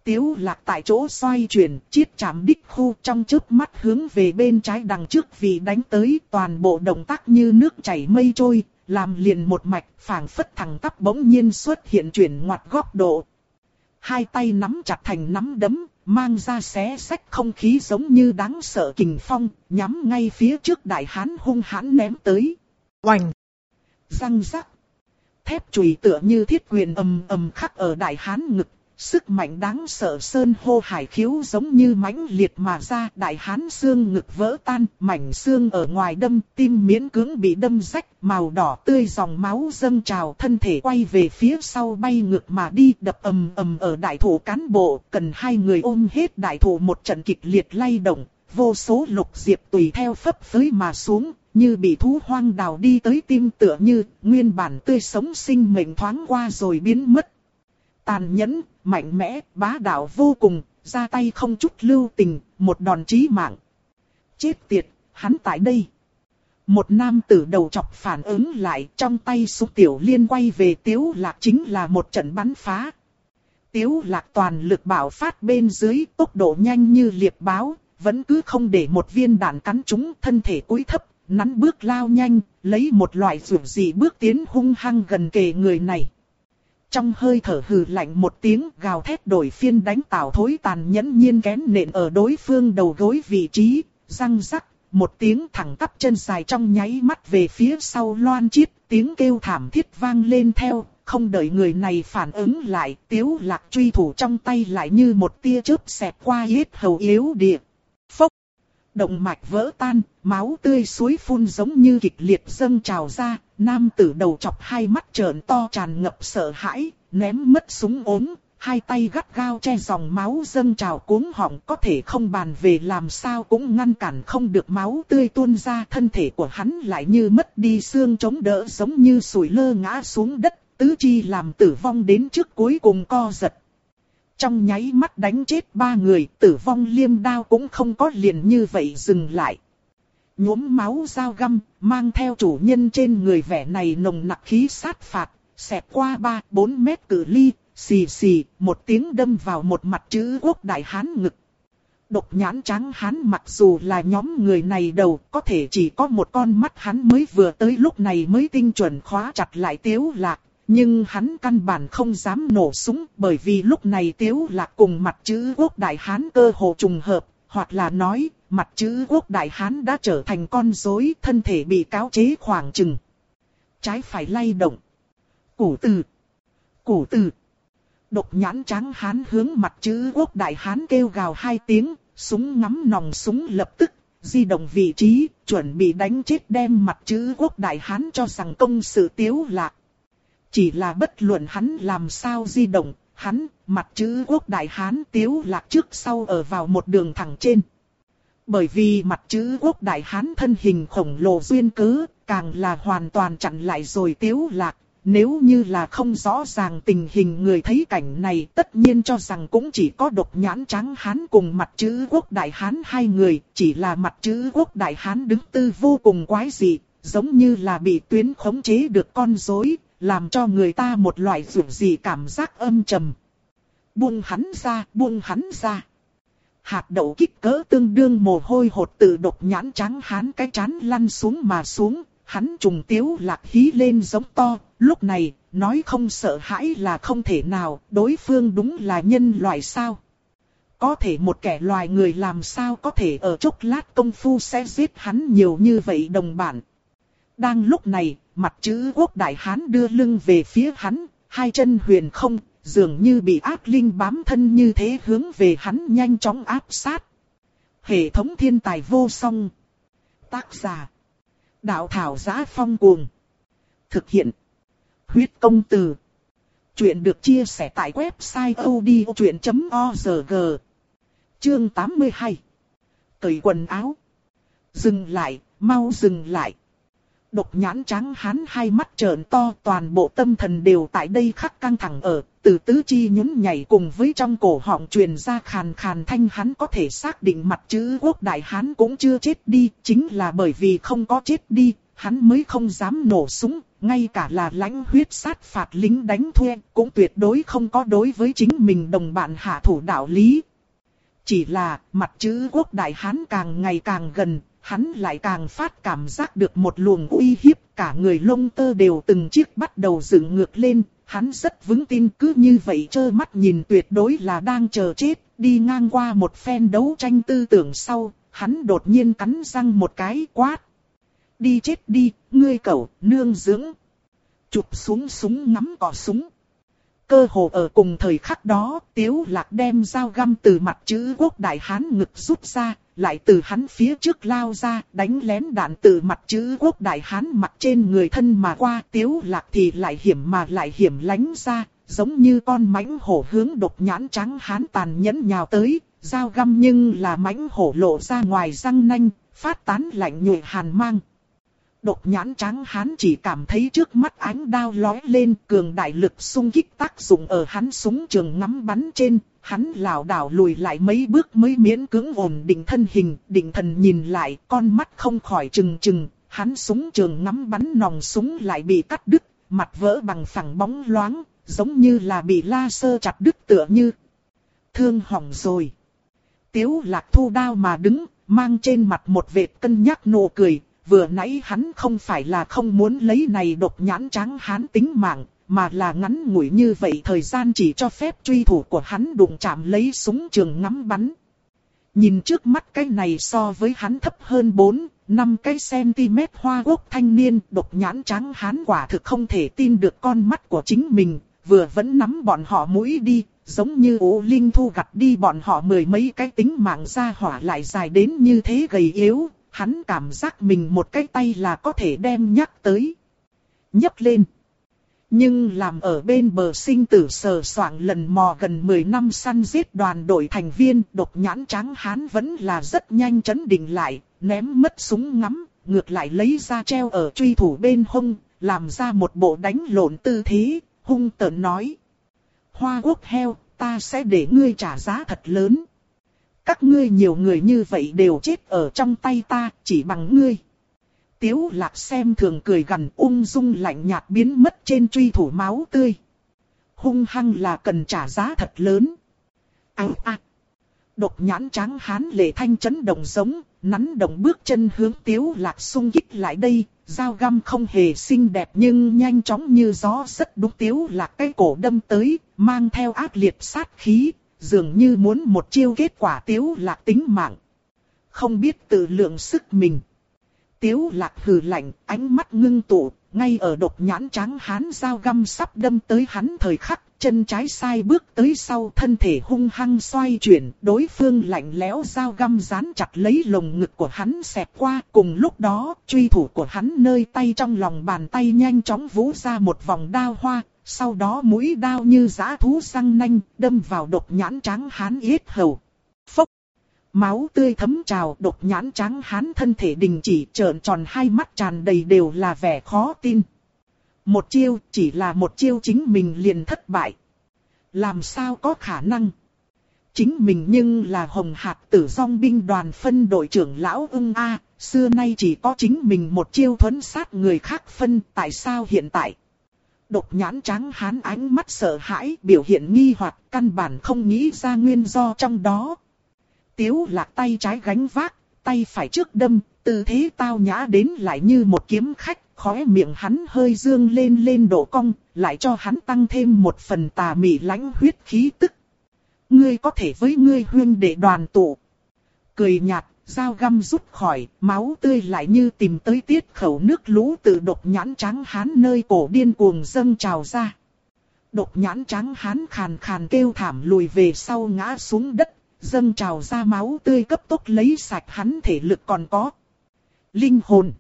Tiếu lạc tại chỗ xoay chuyển, chiết chạm đích khu trong trước mắt hướng về bên trái đằng trước vì đánh tới toàn bộ động tác như nước chảy mây trôi, làm liền một mạch, phảng phất thẳng tắp bỗng nhiên xuất hiện chuyển ngoặt góc độ. Hai tay nắm chặt thành nắm đấm, mang ra xé sách không khí giống như đáng sợ kình phong, nhắm ngay phía trước đại hán hung hãn ném tới. Oành! Răng rắc! Thép chùy tựa như thiết quyền ầm ầm khắc ở đại hán ngực, Sức mạnh đáng sợ sơn hô hải khiếu giống như mãnh liệt mà ra đại hán xương ngực vỡ tan, mảnh xương ở ngoài đâm, tim miễn cưỡng bị đâm rách, màu đỏ tươi dòng máu dâng trào thân thể quay về phía sau bay ngược mà đi đập ầm ầm ở đại thủ cán bộ, cần hai người ôm hết đại thủ một trận kịch liệt lay động, vô số lục diệp tùy theo phấp phới mà xuống, như bị thú hoang đào đi tới tim tựa như nguyên bản tươi sống sinh mệnh thoáng qua rồi biến mất. Tàn nhẫn, mạnh mẽ, bá đạo vô cùng, ra tay không chút lưu tình, một đòn chí mạng. Chết tiệt, hắn tại đây. Một nam tử đầu chọc phản ứng lại trong tay súng tiểu liên quay về tiếu lạc chính là một trận bắn phá. Tiếu lạc toàn lực bảo phát bên dưới tốc độ nhanh như liệp báo, vẫn cứ không để một viên đạn cắn trúng thân thể cúi thấp, nắn bước lao nhanh, lấy một loại rượu gì bước tiến hung hăng gần kề người này. Trong hơi thở hừ lạnh một tiếng gào thét đổi phiên đánh tảo thối tàn nhẫn nhiên kén nện ở đối phương đầu gối vị trí, răng rắc, một tiếng thẳng tắp chân dài trong nháy mắt về phía sau loan chiết, tiếng kêu thảm thiết vang lên theo, không đợi người này phản ứng lại, tiếu lạc truy thủ trong tay lại như một tia chớp xẹt qua yết hầu yếu địa. Động mạch vỡ tan, máu tươi suối phun giống như kịch liệt dâng trào ra, nam tử đầu chọc hai mắt trợn to tràn ngập sợ hãi, ném mất súng ốm, hai tay gắt gao che dòng máu dâng trào cuống họng có thể không bàn về làm sao cũng ngăn cản không được máu tươi tuôn ra thân thể của hắn lại như mất đi xương chống đỡ giống như sủi lơ ngã xuống đất, tứ chi làm tử vong đến trước cuối cùng co giật. Trong nháy mắt đánh chết ba người, tử vong liêm đao cũng không có liền như vậy dừng lại. Nhuốm máu dao găm, mang theo chủ nhân trên người vẻ này nồng nặc khí sát phạt, xẹt qua 3-4 mét cự ly, xì xì, một tiếng đâm vào một mặt chữ quốc đại hán ngực. Độc nhãn trắng hán mặc dù là nhóm người này đầu, có thể chỉ có một con mắt hắn mới vừa tới lúc này mới tinh chuẩn khóa chặt lại tiếu lạc. Nhưng hắn căn bản không dám nổ súng bởi vì lúc này tiếu lạc cùng mặt chữ quốc đại hán cơ hồ trùng hợp, hoặc là nói, mặt chữ quốc đại hán đã trở thành con rối thân thể bị cáo chế khoảng chừng. Trái phải lay động. Củ từ. Củ từ. Độc nhãn trắng hán hướng mặt chữ quốc đại hán kêu gào hai tiếng, súng ngắm nòng súng lập tức, di động vị trí, chuẩn bị đánh chết đem mặt chữ quốc đại hán cho rằng công sự tiếu lạc. Chỉ là bất luận hắn làm sao di động, hắn, mặt chữ quốc đại hán tiếu lạc trước sau ở vào một đường thẳng trên. Bởi vì mặt chữ quốc đại hán thân hình khổng lồ duyên cứ càng là hoàn toàn chặn lại rồi tiếu lạc, nếu như là không rõ ràng tình hình người thấy cảnh này tất nhiên cho rằng cũng chỉ có độc nhãn trắng hán cùng mặt chữ quốc đại hán hai người, chỉ là mặt chữ quốc đại hán đứng tư vô cùng quái dị, giống như là bị tuyến khống chế được con rối, làm cho người ta một loại dù gì cảm giác âm trầm. Buông hắn ra, buông hắn ra. Hạt đậu kích cỡ tương đương mồ hôi hột tự độc nhãn trắng hán cái chán lăn xuống mà xuống, hắn trùng tiếu lạc hí lên giống to, lúc này, nói không sợ hãi là không thể nào, đối phương đúng là nhân loại sao. Có thể một kẻ loài người làm sao có thể ở chốc lát công phu sẽ giết hắn nhiều như vậy đồng bản. Đang lúc này, mặt chữ quốc đại hán đưa lưng về phía hắn, hai chân huyền không, dường như bị ác linh bám thân như thế hướng về hắn nhanh chóng áp sát. Hệ thống thiên tài vô song. Tác giả Đạo thảo giá phong cuồng. Thực hiện. Huyết công từ. Chuyện được chia sẻ tại website odchuyện.org. Chương 82. Cởi quần áo. Dừng lại, mau dừng lại. Độc nhãn trắng hắn hai mắt trợn to toàn bộ tâm thần đều tại đây khắc căng thẳng ở, từ tứ chi nhún nhảy cùng với trong cổ họng truyền ra khàn khàn thanh hắn có thể xác định mặt chữ quốc đại hán cũng chưa chết đi, chính là bởi vì không có chết đi, hắn mới không dám nổ súng, ngay cả là lãnh huyết sát phạt lính đánh thuê, cũng tuyệt đối không có đối với chính mình đồng bạn hạ thủ đạo lý. Chỉ là, mặt chữ quốc đại hán càng ngày càng gần, hắn lại càng phát cảm giác được một luồng uy hiếp, cả người lông tơ đều từng chiếc bắt đầu dựng ngược lên, hắn rất vững tin cứ như vậy trơ mắt nhìn tuyệt đối là đang chờ chết, đi ngang qua một phen đấu tranh tư tưởng sau, hắn đột nhiên cắn răng một cái quát. Đi chết đi, ngươi cẩu, nương dưỡng. Chụp xuống súng ngắm cò súng. Cơ hồ ở cùng thời khắc đó, Tiếu Lạc đem dao găm từ mặt chữ quốc đại hán ngực rút ra, lại từ hắn phía trước lao ra, đánh lén đạn từ mặt chữ quốc đại hán mặt trên người thân mà qua. Tiếu Lạc thì lại hiểm mà lại hiểm lánh ra, giống như con mãnh hổ hướng độc nhãn trắng hán tàn nhẫn nhào tới, dao găm nhưng là mãnh hổ lộ ra ngoài răng nanh, phát tán lạnh nhụy hàn mang độc nhãn trắng hắn chỉ cảm thấy trước mắt ánh đao lói lên cường đại lực xung kích tác dụng ở hắn súng trường ngắm bắn trên. Hắn lảo đảo lùi lại mấy bước mới miễn cưỡng ổn định thân hình, định thần nhìn lại, con mắt không khỏi trừng trừng, hắn súng trường ngắm bắn nòng súng lại bị cắt đứt, mặt vỡ bằng phẳng bóng loáng, giống như là bị la sơ chặt đứt tựa như. Thương hỏng rồi. Tiếu lạc thu đao mà đứng, mang trên mặt một vệt cân nhắc nụ cười, vừa nãy hắn không phải là không muốn lấy này độc nhãn trắng hán tính mạng, mà là ngắn ngủi như vậy thời gian chỉ cho phép truy thủ của hắn đụng chạm lấy súng trường ngắm bắn. Nhìn trước mắt cái này so với hắn thấp hơn 4, 5 cái cm hoa quốc thanh niên độc nhãn trắng hắn quả thực không thể tin được con mắt của chính mình, vừa vẫn nắm bọn họ mũi đi, giống như ố linh thu gặt đi bọn họ mười mấy cái tính mạng ra hỏa lại dài đến như thế gầy yếu, hắn cảm giác mình một cái tay là có thể đem nhắc tới. nhấc lên. Nhưng làm ở bên bờ sinh tử sờ soạng lần mò gần 10 năm săn giết đoàn đội thành viên, độc nhãn trắng hán vẫn là rất nhanh chấn định lại, ném mất súng ngắm, ngược lại lấy ra treo ở truy thủ bên hông, làm ra một bộ đánh lộn tư thế, hung tợn nói. Hoa quốc heo, ta sẽ để ngươi trả giá thật lớn. Các ngươi nhiều người như vậy đều chết ở trong tay ta, chỉ bằng ngươi. Tiếu lạc xem thường cười gần ung dung lạnh nhạt biến mất trên truy thủ máu tươi. Hung hăng là cần trả giá thật lớn. À, à. Độc nhãn trắng hán lệ thanh chấn động giống, nắn động bước chân hướng tiếu lạc sung kích lại đây, dao găm không hề xinh đẹp nhưng nhanh chóng như gió rất đúng tiếu lạc cái cổ đâm tới, mang theo ác liệt sát khí, dường như muốn một chiêu kết quả tiếu lạc tính mạng. Không biết tự lượng sức mình. Tiếu lạc hừ lạnh, ánh mắt ngưng tụ, ngay ở độc nhãn trắng hán dao găm sắp đâm tới hắn thời khắc, chân trái sai bước tới sau thân thể hung hăng xoay chuyển, đối phương lạnh lẽo dao găm dán chặt lấy lồng ngực của hắn xẹp qua, cùng lúc đó, truy thủ của hắn nơi tay trong lòng bàn tay nhanh chóng vũ ra một vòng đao hoa, sau đó mũi đao như giã thú răng nanh, đâm vào độc nhãn trắng hán yết hầu. Phốc! Máu tươi thấm trào, đột nhãn trắng hán thân thể đình chỉ trợn tròn hai mắt tràn đầy đều là vẻ khó tin. Một chiêu, chỉ là một chiêu chính mình liền thất bại. Làm sao có khả năng? Chính mình nhưng là hồng hạt tử song binh đoàn phân đội trưởng lão ưng A, xưa nay chỉ có chính mình một chiêu thuấn sát người khác phân, tại sao hiện tại? Độc nhãn trắng hán ánh mắt sợ hãi, biểu hiện nghi hoặc căn bản không nghĩ ra nguyên do trong đó. Tiếu lạc tay trái gánh vác, tay phải trước đâm, tư thế tao nhã đến lại như một kiếm khách, khóe miệng hắn hơi dương lên lên độ cong, lại cho hắn tăng thêm một phần tà mị lãnh huyết khí tức. Ngươi có thể với ngươi huyên để đoàn tụ. Cười nhạt, dao găm rút khỏi, máu tươi lại như tìm tới tiết khẩu nước lũ từ độc nhãn trắng hán nơi cổ điên cuồng dâng trào ra. Độc nhãn trắng hán khàn khàn kêu thảm lùi về sau ngã xuống đất, dâng trào ra máu tươi cấp tốc lấy sạch hắn thể lực còn có. Linh hồn.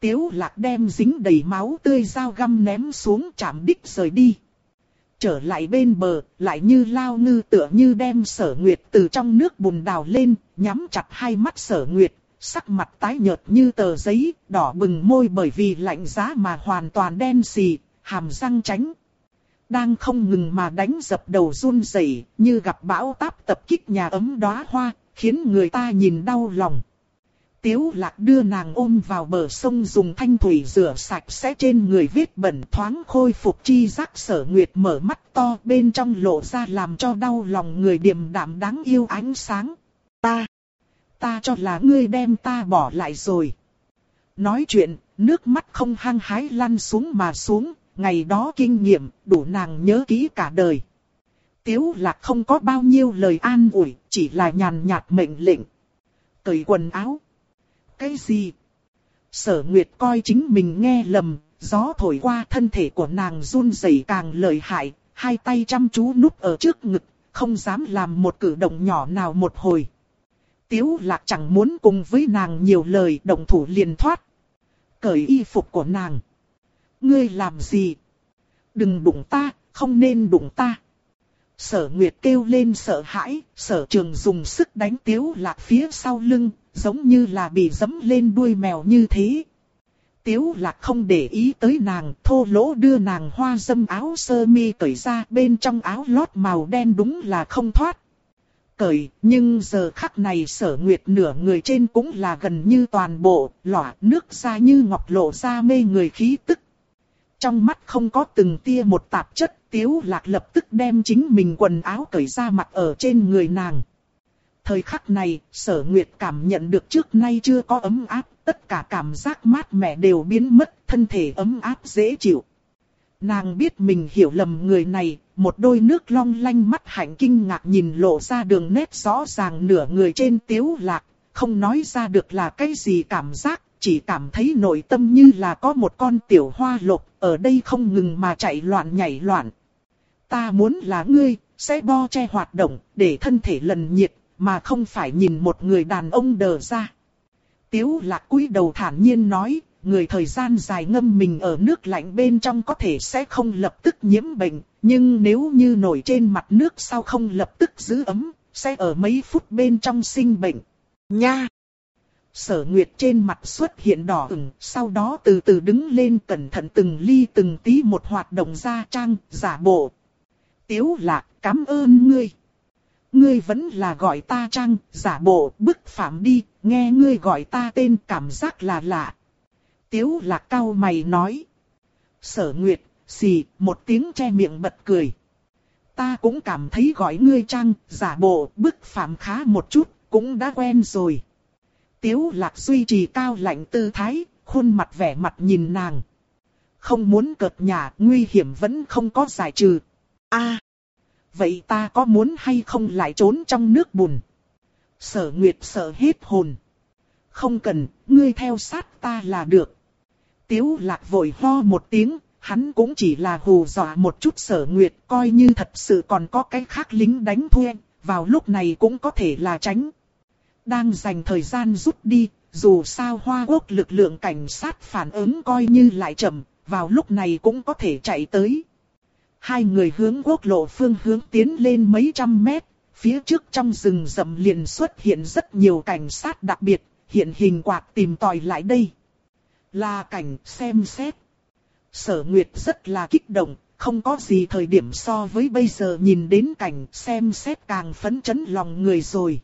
Tiếu lạc đem dính đầy máu tươi dao găm ném xuống chạm đích rời đi. Trở lại bên bờ, lại như lao ngư tựa như đem sở nguyệt từ trong nước bùn đào lên, nhắm chặt hai mắt sở nguyệt, sắc mặt tái nhợt như tờ giấy, đỏ bừng môi bởi vì lạnh giá mà hoàn toàn đen xì, hàm răng tránh. Đang không ngừng mà đánh dập đầu run rẩy như gặp bão táp tập kích nhà ấm đóa hoa, khiến người ta nhìn đau lòng. Tiếu lạc đưa nàng ôm vào bờ sông dùng thanh thủy rửa sạch sẽ trên người vết bẩn thoáng khôi phục chi giác sở nguyệt mở mắt to bên trong lộ ra làm cho đau lòng người điềm đạm đáng yêu ánh sáng. Ta, ta cho là ngươi đem ta bỏ lại rồi. Nói chuyện, nước mắt không hăng hái lăn xuống mà xuống, ngày đó kinh nghiệm đủ nàng nhớ kỹ cả đời. Tiếu lạc không có bao nhiêu lời an ủi, chỉ là nhàn nhạt mệnh lệnh. Cởi quần áo cái gì? Sở Nguyệt coi chính mình nghe lầm, gió thổi qua thân thể của nàng run rẩy càng lợi hại, hai tay chăm chú núp ở trước ngực, không dám làm một cử động nhỏ nào một hồi. Tiếu lạc chẳng muốn cùng với nàng nhiều lời động thủ liền thoát. Cởi y phục của nàng. Ngươi làm gì? Đừng đụng ta, không nên đụng ta. Sở Nguyệt kêu lên sợ hãi, sở trường dùng sức đánh tiếu lạc phía sau lưng, giống như là bị dấm lên đuôi mèo như thế. Tiếu lạc không để ý tới nàng, thô lỗ đưa nàng hoa dâm áo sơ mi cởi ra bên trong áo lót màu đen đúng là không thoát. Cởi, nhưng giờ khắc này sở nguyệt nửa người trên cũng là gần như toàn bộ, lỏa nước ra như ngọc lộ ra mê người khí tức. Trong mắt không có từng tia một tạp chất, tiếu lạc lập tức đem chính mình quần áo cởi ra mặc ở trên người nàng. Thời khắc này, sở nguyệt cảm nhận được trước nay chưa có ấm áp, tất cả cảm giác mát mẻ đều biến mất, thân thể ấm áp dễ chịu. Nàng biết mình hiểu lầm người này, một đôi nước long lanh mắt hạnh kinh ngạc nhìn lộ ra đường nét rõ ràng nửa người trên tiếu lạc, không nói ra được là cái gì cảm giác, chỉ cảm thấy nội tâm như là có một con tiểu hoa lục, ở đây không ngừng mà chạy loạn nhảy loạn. Ta muốn là ngươi, sẽ bo che hoạt động, để thân thể lần nhiệt, mà không phải nhìn một người đàn ông đờ ra. Tiếu lạc cúi đầu thản nhiên nói, người thời gian dài ngâm mình ở nước lạnh bên trong có thể sẽ không lập tức nhiễm bệnh, nhưng nếu như nổi trên mặt nước sau không lập tức giữ ấm, sẽ ở mấy phút bên trong sinh bệnh. Nha! Sở Nguyệt trên mặt xuất hiện đỏ ửng, sau đó từ từ đứng lên cẩn thận từng ly từng tí một hoạt động ra trang, giả bộ. Tiếu lạc, cảm ơn ngươi. Ngươi vẫn là gọi ta trang, giả bộ, bức phạm đi, nghe ngươi gọi ta tên cảm giác là lạ. Tiếu lạc cao mày nói. Sở Nguyệt, xì, một tiếng che miệng bật cười. Ta cũng cảm thấy gọi ngươi trang, giả bộ, bức phạm khá một chút, cũng đã quen rồi. Tiếu lạc duy trì cao lạnh tư thái, khuôn mặt vẻ mặt nhìn nàng. Không muốn cợt nhà, nguy hiểm vẫn không có giải trừ. a vậy ta có muốn hay không lại trốn trong nước bùn? Sở Nguyệt sợ hết hồn. Không cần, ngươi theo sát ta là được. Tiếu lạc vội ho một tiếng, hắn cũng chỉ là hù dọa một chút sở Nguyệt, coi như thật sự còn có cái khác lính đánh thuê, vào lúc này cũng có thể là tránh. Đang dành thời gian rút đi, dù sao Hoa Quốc lực lượng cảnh sát phản ứng coi như lại chậm, vào lúc này cũng có thể chạy tới. Hai người hướng quốc lộ phương hướng tiến lên mấy trăm mét, phía trước trong rừng rậm liền xuất hiện rất nhiều cảnh sát đặc biệt, hiện hình quạt tìm tòi lại đây. Là cảnh xem xét. Sở Nguyệt rất là kích động, không có gì thời điểm so với bây giờ nhìn đến cảnh xem xét càng phấn chấn lòng người rồi.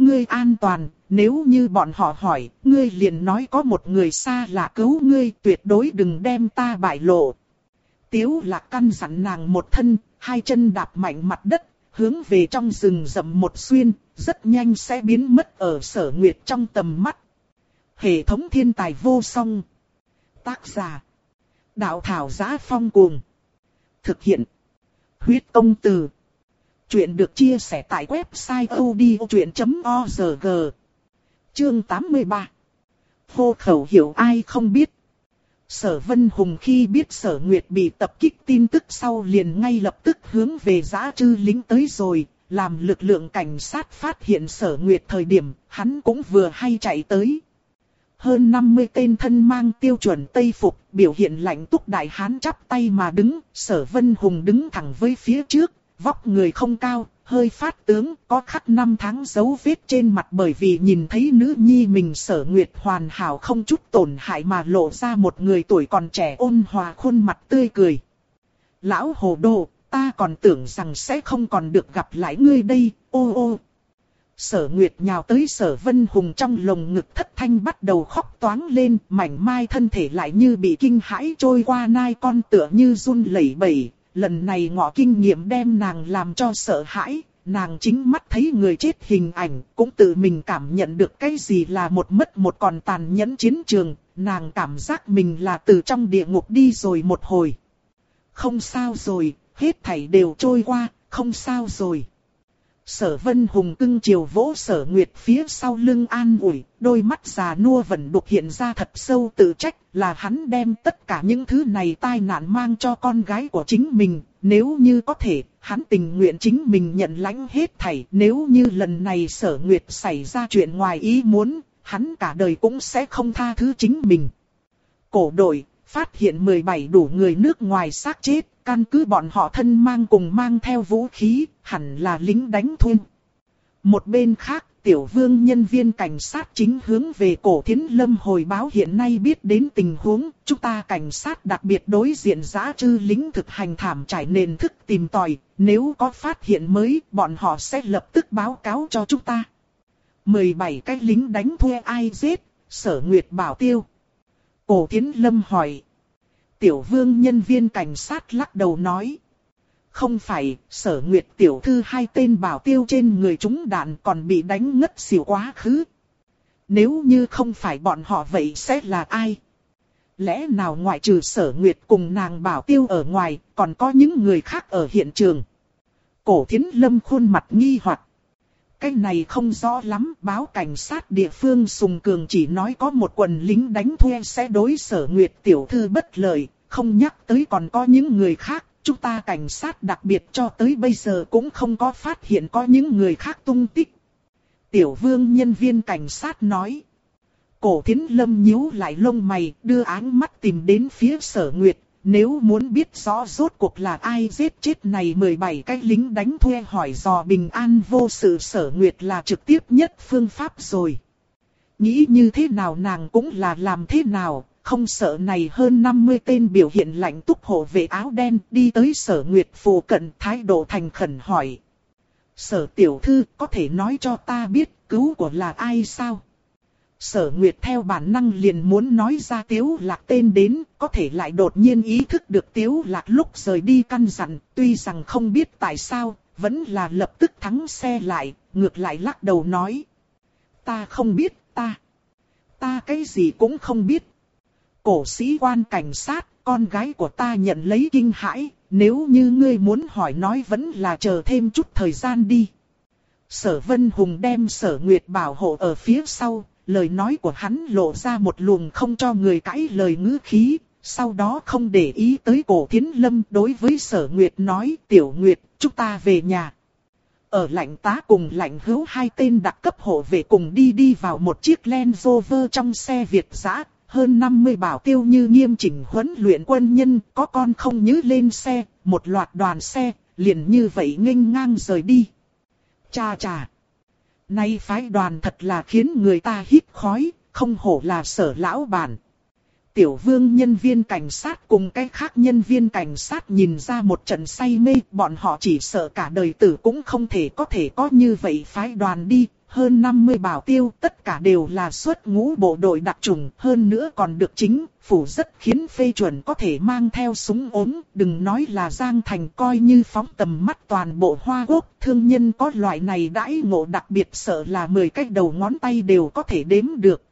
Ngươi an toàn, nếu như bọn họ hỏi, ngươi liền nói có một người xa lạ cứu ngươi tuyệt đối đừng đem ta bại lộ. Tiếu lạc căn dặn nàng một thân, hai chân đạp mạnh mặt đất, hướng về trong rừng rậm một xuyên, rất nhanh sẽ biến mất ở sở nguyệt trong tầm mắt. Hệ thống thiên tài vô song. Tác giả. Đạo thảo giá phong cuồng. Thực hiện. Huyết công từ. Chuyện được chia sẻ tại website odchuyện.org. Chương 83. Hô khẩu hiểu ai không biết. Sở Vân Hùng khi biết Sở Nguyệt bị tập kích tin tức sau liền ngay lập tức hướng về giã trư lính tới rồi, làm lực lượng cảnh sát phát hiện Sở Nguyệt thời điểm, hắn cũng vừa hay chạy tới. Hơn 50 tên thân mang tiêu chuẩn Tây Phục, biểu hiện lạnh túc đại hán chắp tay mà đứng, Sở Vân Hùng đứng thẳng với phía trước, vóc người không cao, hơi phát tướng, có khắc năm tháng dấu vết trên mặt bởi vì nhìn thấy nữ nhi mình sở nguyệt hoàn hảo không chút tổn hại mà lộ ra một người tuổi còn trẻ ôn hòa khuôn mặt tươi cười. Lão hồ đồ, ta còn tưởng rằng sẽ không còn được gặp lại ngươi đây, ô ô. Sở Nguyệt nhào tới sở Vân Hùng trong lồng ngực thất thanh bắt đầu khóc toáng lên, mảnh mai thân thể lại như bị kinh hãi trôi qua nai con tựa như run lẩy bẩy, lần này ngọ kinh nghiệm đem nàng làm cho sợ hãi, nàng chính mắt thấy người chết hình ảnh, cũng tự mình cảm nhận được cái gì là một mất một còn tàn nhẫn chiến trường, nàng cảm giác mình là từ trong địa ngục đi rồi một hồi. Không sao rồi, hết thảy đều trôi qua, không sao rồi. Sở Vân Hùng cưng chiều vỗ Sở Nguyệt phía sau lưng an ủi, đôi mắt già nua vẫn đục hiện ra thật sâu tự trách, là hắn đem tất cả những thứ này tai nạn mang cho con gái của chính mình, nếu như có thể, hắn tình nguyện chính mình nhận lãnh hết thảy, nếu như lần này Sở Nguyệt xảy ra chuyện ngoài ý muốn, hắn cả đời cũng sẽ không tha thứ chính mình. Cổ đội, phát hiện 17 đủ người nước ngoài xác chết, căn cứ bọn họ thân mang cùng mang theo vũ khí, hẳn là lính đánh thuê. Một bên khác, tiểu vương nhân viên cảnh sát chính hướng về cổ thiến lâm hồi báo hiện nay biết đến tình huống, chúng ta cảnh sát đặc biệt đối diện giã trư lính thực hành thảm trải nền thức tìm tòi, nếu có phát hiện mới, bọn họ sẽ lập tức báo cáo cho chúng ta. 17 cái lính đánh thuê ai giết, sở nguyệt bảo tiêu. Cổ thiến lâm hỏi. Tiểu vương nhân viên cảnh sát lắc đầu nói. Không phải, sở nguyệt tiểu thư hai tên bảo tiêu trên người chúng đạn còn bị đánh ngất xỉu quá khứ. Nếu như không phải bọn họ vậy sẽ là ai? Lẽ nào ngoại trừ sở nguyệt cùng nàng bảo tiêu ở ngoài, còn có những người khác ở hiện trường? Cổ thiến lâm khuôn mặt nghi hoặc. Cái này không rõ lắm, báo cảnh sát địa phương Sùng Cường chỉ nói có một quần lính đánh thuê sẽ đối sở nguyệt tiểu thư bất lợi, không nhắc tới còn có những người khác. Chúng ta cảnh sát đặc biệt cho tới bây giờ cũng không có phát hiện có những người khác tung tích. Tiểu vương nhân viên cảnh sát nói. Cổ thiến lâm nhíu lại lông mày, đưa áng mắt tìm đến phía sở nguyệt. Nếu muốn biết rõ rốt cuộc là ai giết chết này 17 cái lính đánh thuê hỏi dò bình an vô sự sở nguyệt là trực tiếp nhất phương pháp rồi. Nghĩ như thế nào nàng cũng là làm thế nào, không sợ này hơn 50 tên biểu hiện lạnh túc hộ vệ áo đen đi tới sở nguyệt phù cận thái độ thành khẩn hỏi. Sở tiểu thư có thể nói cho ta biết cứu của là ai sao? Sở Nguyệt theo bản năng liền muốn nói ra Tiếu Lạc tên đến, có thể lại đột nhiên ý thức được Tiếu Lạc lúc rời đi căn dặn, tuy rằng không biết tại sao, vẫn là lập tức thắng xe lại, ngược lại lắc đầu nói. Ta không biết, ta, ta cái gì cũng không biết. Cổ sĩ quan cảnh sát, con gái của ta nhận lấy kinh hãi, nếu như ngươi muốn hỏi nói vẫn là chờ thêm chút thời gian đi. Sở Vân Hùng đem sở Nguyệt bảo hộ ở phía sau, lời nói của hắn lộ ra một luồng không cho người cãi lời ngữ khí, sau đó không để ý tới cổ thiến lâm đối với sở Nguyệt nói tiểu Nguyệt, chúng ta về nhà. Ở lạnh tá cùng lạnh hữu hai tên đặc cấp hộ về cùng đi đi vào một chiếc Land Rover trong xe Việt giã, hơn 50 bảo tiêu như nghiêm chỉnh huấn luyện quân nhân, có con không nhớ lên xe, một loạt đoàn xe, liền như vậy nghênh ngang rời đi. Cha cha! Nay phái đoàn thật là khiến người ta hít khói, không hổ là sở lão bản. Tiểu vương nhân viên cảnh sát cùng cái khác nhân viên cảnh sát nhìn ra một trận say mê, bọn họ chỉ sợ cả đời tử cũng không thể có thể có như vậy phái đoàn đi, hơn 50 bảo tiêu, tất cả đều là xuất ngũ bộ đội đặc trùng, hơn nữa còn được chính, phủ rất khiến phê chuẩn có thể mang theo súng ốm, đừng nói là Giang Thành coi như phóng tầm mắt toàn bộ Hoa Quốc, thương nhân có loại này đãi ngộ đặc biệt sợ là 10 cái đầu ngón tay đều có thể đếm được.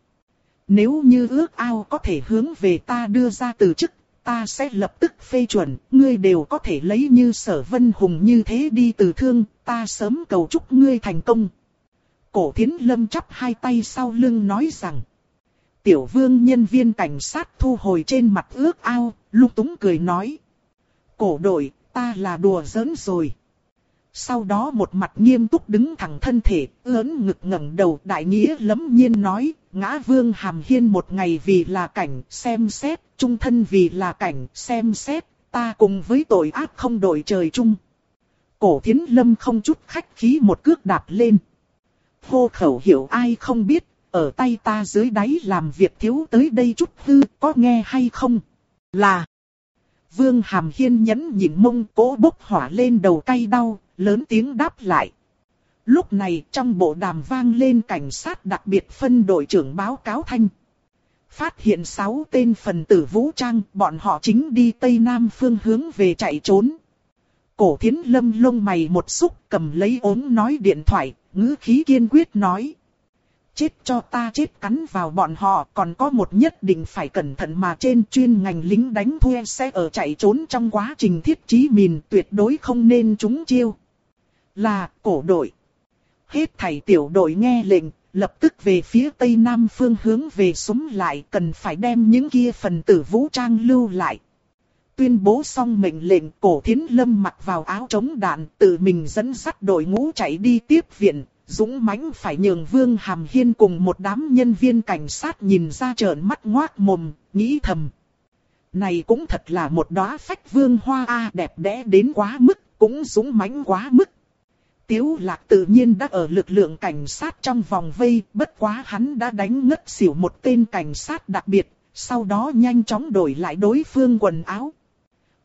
Nếu như ước ao có thể hướng về ta đưa ra từ chức, ta sẽ lập tức phê chuẩn, ngươi đều có thể lấy như sở vân hùng như thế đi từ thương, ta sớm cầu chúc ngươi thành công. Cổ thiến lâm chắp hai tay sau lưng nói rằng. Tiểu vương nhân viên cảnh sát thu hồi trên mặt ước ao, lung túng cười nói. Cổ đội, ta là đùa giỡn rồi. Sau đó một mặt nghiêm túc đứng thẳng thân thể, lớn ngực ngẩng đầu đại nghĩa lấm nhiên nói, ngã vương hàm hiên một ngày vì là cảnh, xem xét, trung thân vì là cảnh, xem xét, ta cùng với tội ác không đổi trời chung. Cổ thiến lâm không chút khách khí một cước đạp lên hô khẩu hiểu ai không biết, ở tay ta dưới đáy làm việc thiếu tới đây chút hư, có nghe hay không? Là Vương Hàm Hiên nhẫn nhịn mông cố bốc hỏa lên đầu cay đau, lớn tiếng đáp lại. Lúc này trong bộ đàm vang lên cảnh sát đặc biệt phân đội trưởng báo cáo thanh. Phát hiện 6 tên phần tử vũ trang, bọn họ chính đi Tây Nam phương hướng về chạy trốn. Cổ thiến lâm lông mày một xúc cầm lấy ốm nói điện thoại, ngữ khí kiên quyết nói. Chết cho ta chết cắn vào bọn họ còn có một nhất định phải cẩn thận mà trên chuyên ngành lính đánh thuê sẽ ở chạy trốn trong quá trình thiết trí mìn tuyệt đối không nên trúng chiêu. Là cổ đội. Hết thảy tiểu đội nghe lệnh, lập tức về phía tây nam phương hướng về súng lại cần phải đem những kia phần tử vũ trang lưu lại. Tuyên bố xong mệnh lệnh cổ thiến lâm mặc vào áo chống đạn tự mình dẫn dắt đội ngũ chạy đi tiếp viện. Dũng mãnh phải nhường Vương Hàm Hiên cùng một đám nhân viên cảnh sát nhìn ra trợn mắt ngoác mồm, nghĩ thầm. Này cũng thật là một đóa phách vương hoa a đẹp đẽ đến quá mức, cũng dũng mãnh quá mức. Tiếu lạc tự nhiên đã ở lực lượng cảnh sát trong vòng vây, bất quá hắn đã đánh ngất xỉu một tên cảnh sát đặc biệt, sau đó nhanh chóng đổi lại đối phương quần áo.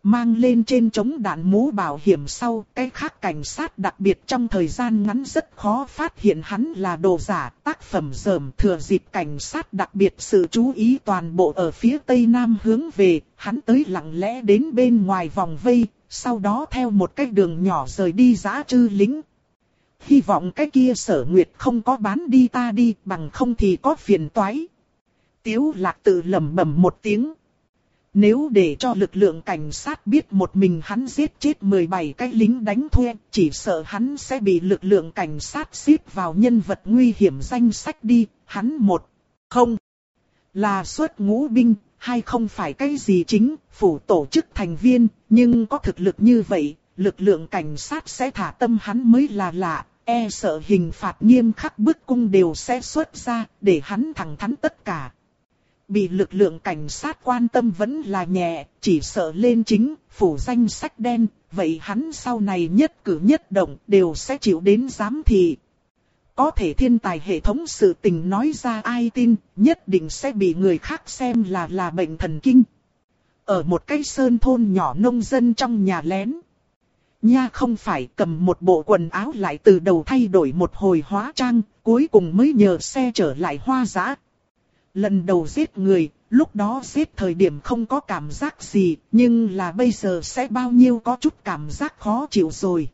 Mang lên trên chống đạn mũ bảo hiểm sau, cái khác cảnh sát đặc biệt trong thời gian ngắn rất khó phát hiện hắn là đồ giả, tác phẩm dởm thừa dịp cảnh sát đặc biệt sự chú ý toàn bộ ở phía tây nam hướng về, hắn tới lặng lẽ đến bên ngoài vòng vây, sau đó theo một cái đường nhỏ rời đi giã trư lính. Hy vọng cái kia sở nguyệt không có bán đi ta đi, bằng không thì có phiền toái. Tiếu lạc tự lẩm bẩm một tiếng. Nếu để cho lực lượng cảnh sát biết một mình hắn giết chết 17 cái lính đánh thuê, chỉ sợ hắn sẽ bị lực lượng cảnh sát xếp vào nhân vật nguy hiểm danh sách đi, hắn một, không, là xuất ngũ binh, hay không phải cái gì chính, phủ tổ chức thành viên, nhưng có thực lực như vậy, lực lượng cảnh sát sẽ thả tâm hắn mới là lạ, e sợ hình phạt nghiêm khắc bức cung đều sẽ xuất ra, để hắn thẳng thắn tất cả. Bị lực lượng cảnh sát quan tâm vẫn là nhẹ, chỉ sợ lên chính, phủ danh sách đen, vậy hắn sau này nhất cử nhất động đều sẽ chịu đến giám thị. Có thể thiên tài hệ thống sự tình nói ra ai tin, nhất định sẽ bị người khác xem là là bệnh thần kinh. Ở một cái sơn thôn nhỏ nông dân trong nhà lén. Nha không phải cầm một bộ quần áo lại từ đầu thay đổi một hồi hóa trang, cuối cùng mới nhờ xe trở lại hoa giã. Lần đầu giết người, lúc đó giết thời điểm không có cảm giác gì, nhưng là bây giờ sẽ bao nhiêu có chút cảm giác khó chịu rồi.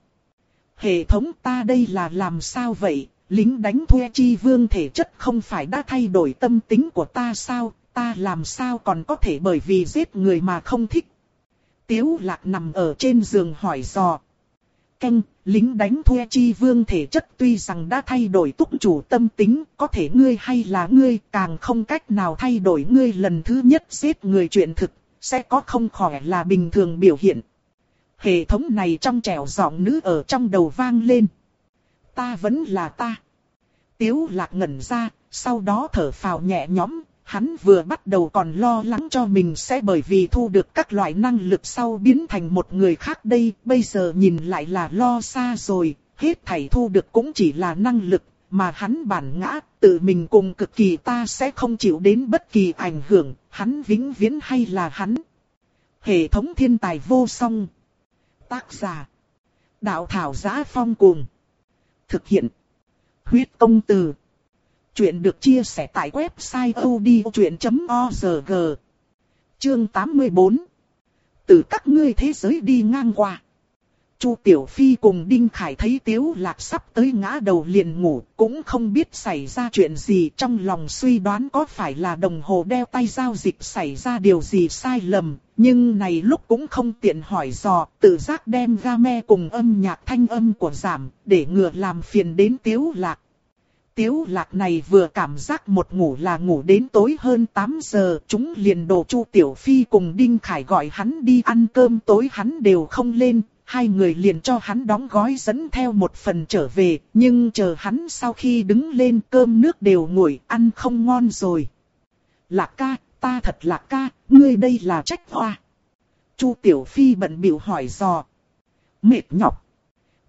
Hệ thống ta đây là làm sao vậy, lính đánh thuê chi vương thể chất không phải đã thay đổi tâm tính của ta sao, ta làm sao còn có thể bởi vì giết người mà không thích. Tiếu lạc nằm ở trên giường hỏi dò. Canh, lính đánh thuê chi vương thể chất tuy rằng đã thay đổi túc chủ tâm tính, có thể ngươi hay là ngươi càng không cách nào thay đổi ngươi lần thứ nhất giết người chuyện thực, sẽ có không khỏe là bình thường biểu hiện. Hệ thống này trong trẻo giọng nữ ở trong đầu vang lên. Ta vẫn là ta. Tiếu lạc ngẩn ra, sau đó thở phào nhẹ nhõm, Hắn vừa bắt đầu còn lo lắng cho mình sẽ bởi vì thu được các loại năng lực sau biến thành một người khác đây, bây giờ nhìn lại là lo xa rồi, hết thảy thu được cũng chỉ là năng lực, mà hắn bản ngã, tự mình cùng cực kỳ ta sẽ không chịu đến bất kỳ ảnh hưởng, hắn vĩnh viễn hay là hắn. Hệ thống thiên tài vô song. Tác giả. Đạo thảo giá phong cuồng. Thực hiện. Huyết công từ. Chuyện được chia sẻ tại website odchuyện.org Chương 84 Từ các ngươi thế giới đi ngang qua. Chu Tiểu Phi cùng Đinh Khải thấy Tiếu Lạc sắp tới ngã đầu liền ngủ, cũng không biết xảy ra chuyện gì trong lòng suy đoán có phải là đồng hồ đeo tay giao dịch xảy ra điều gì sai lầm, nhưng này lúc cũng không tiện hỏi dò, tự giác đem game cùng âm nhạc thanh âm của giảm, để ngừa làm phiền đến Tiếu Lạc. Tiếu lạc này vừa cảm giác một ngủ là ngủ đến tối hơn 8 giờ, chúng liền đồ Chu Tiểu Phi cùng Đinh Khải gọi hắn đi ăn cơm tối hắn đều không lên, hai người liền cho hắn đóng gói dẫn theo một phần trở về, nhưng chờ hắn sau khi đứng lên cơm nước đều nguội, ăn không ngon rồi. Lạc ca, ta thật lạc ca, ngươi đây là trách hoa. Chu Tiểu Phi bận biểu hỏi dò. Mệt nhọc.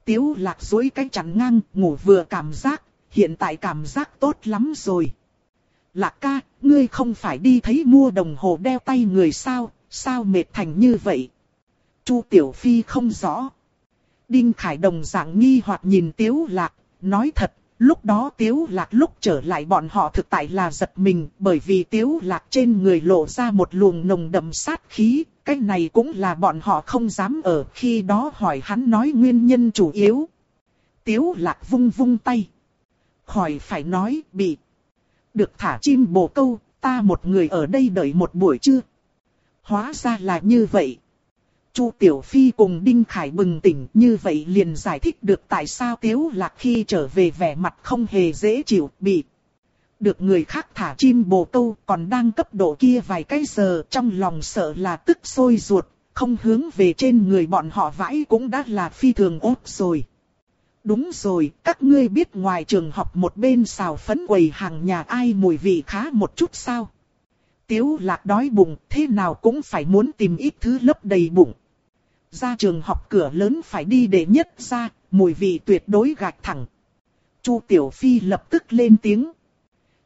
Tiếu lạc dối cái chắn ngang, ngủ vừa cảm giác, hiện tại cảm giác tốt lắm rồi. Lạc ca, ngươi không phải đi thấy mua đồng hồ đeo tay người sao, sao mệt thành như vậy? Chu Tiểu Phi không rõ. Đinh Khải Đồng dạng nghi hoặc nhìn Tiếu Lạc, nói thật, lúc đó Tiếu Lạc lúc trở lại bọn họ thực tại là giật mình, bởi vì Tiếu Lạc trên người lộ ra một luồng nồng đậm sát khí, cái này cũng là bọn họ không dám ở khi đó hỏi hắn nói nguyên nhân chủ yếu. Tiếu Lạc vung vung tay khỏi phải nói bị. Được thả chim bồ câu, ta một người ở đây đợi một buổi trưa. Hóa ra là như vậy. Chu Tiểu Phi cùng Đinh Khải bừng tỉnh như vậy liền giải thích được tại sao Tiếu Lạc khi trở về vẻ mặt không hề dễ chịu bị. Được người khác thả chim bồ câu còn đang cấp độ kia vài cái giờ trong lòng sợ là tức sôi ruột, không hướng về trên người bọn họ vãi cũng đã là phi thường ốt rồi. Đúng rồi, các ngươi biết ngoài trường học một bên xào phấn quầy hàng nhà ai mùi vị khá một chút sao? Tiếu lạc đói bụng, thế nào cũng phải muốn tìm ít thứ lấp đầy bụng. Ra trường học cửa lớn phải đi để nhất ra, mùi vị tuyệt đối gạch thẳng. Chu Tiểu Phi lập tức lên tiếng.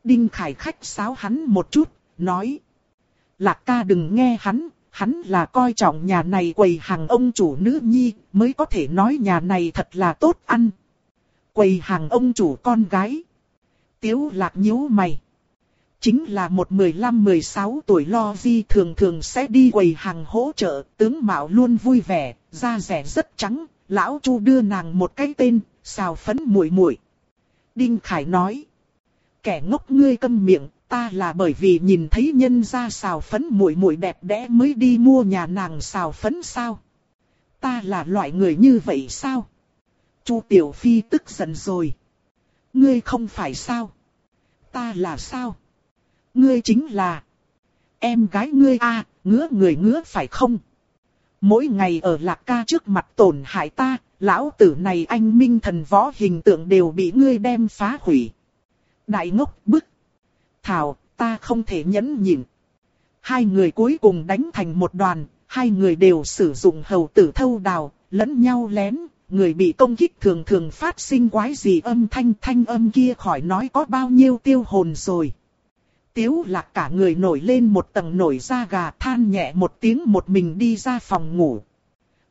Đinh Khải khách sáo hắn một chút, nói. Lạc ca đừng nghe hắn, hắn là coi trọng nhà này quầy hàng ông chủ nữ nhi, mới có thể nói nhà này thật là tốt ăn. Quầy hàng ông chủ con gái. Tiếu lạc nhíu mày. Chính là một 15-16 tuổi lo di thường thường sẽ đi quầy hàng hỗ trợ, tướng mạo luôn vui vẻ, da rẻ rất trắng, lão chu đưa nàng một cái tên, xào phấn muội muội. Đinh Khải nói. Kẻ ngốc ngươi câm miệng, ta là bởi vì nhìn thấy nhân gia xào phấn muội muội đẹp đẽ mới đi mua nhà nàng xào phấn sao? Ta là loại người như vậy sao? Chu Tiểu Phi tức giận rồi. Ngươi không phải sao? Ta là sao? Ngươi chính là em gái ngươi a, ngứa người ngứa phải không? mỗi ngày ở lạc ca trước mặt tổn hại ta, lão tử này anh minh thần võ hình tượng đều bị ngươi đem phá hủy. Đại ngốc bức. Thảo, ta không thể nhẫn nhịn. Hai người cuối cùng đánh thành một đoàn, hai người đều sử dụng hầu tử thâu đào, lẫn nhau lén, người bị công kích thường thường phát sinh quái gì âm thanh thanh âm kia khỏi nói có bao nhiêu tiêu hồn rồi. Tiếu lạc cả người nổi lên một tầng nổi da gà than nhẹ một tiếng một mình đi ra phòng ngủ.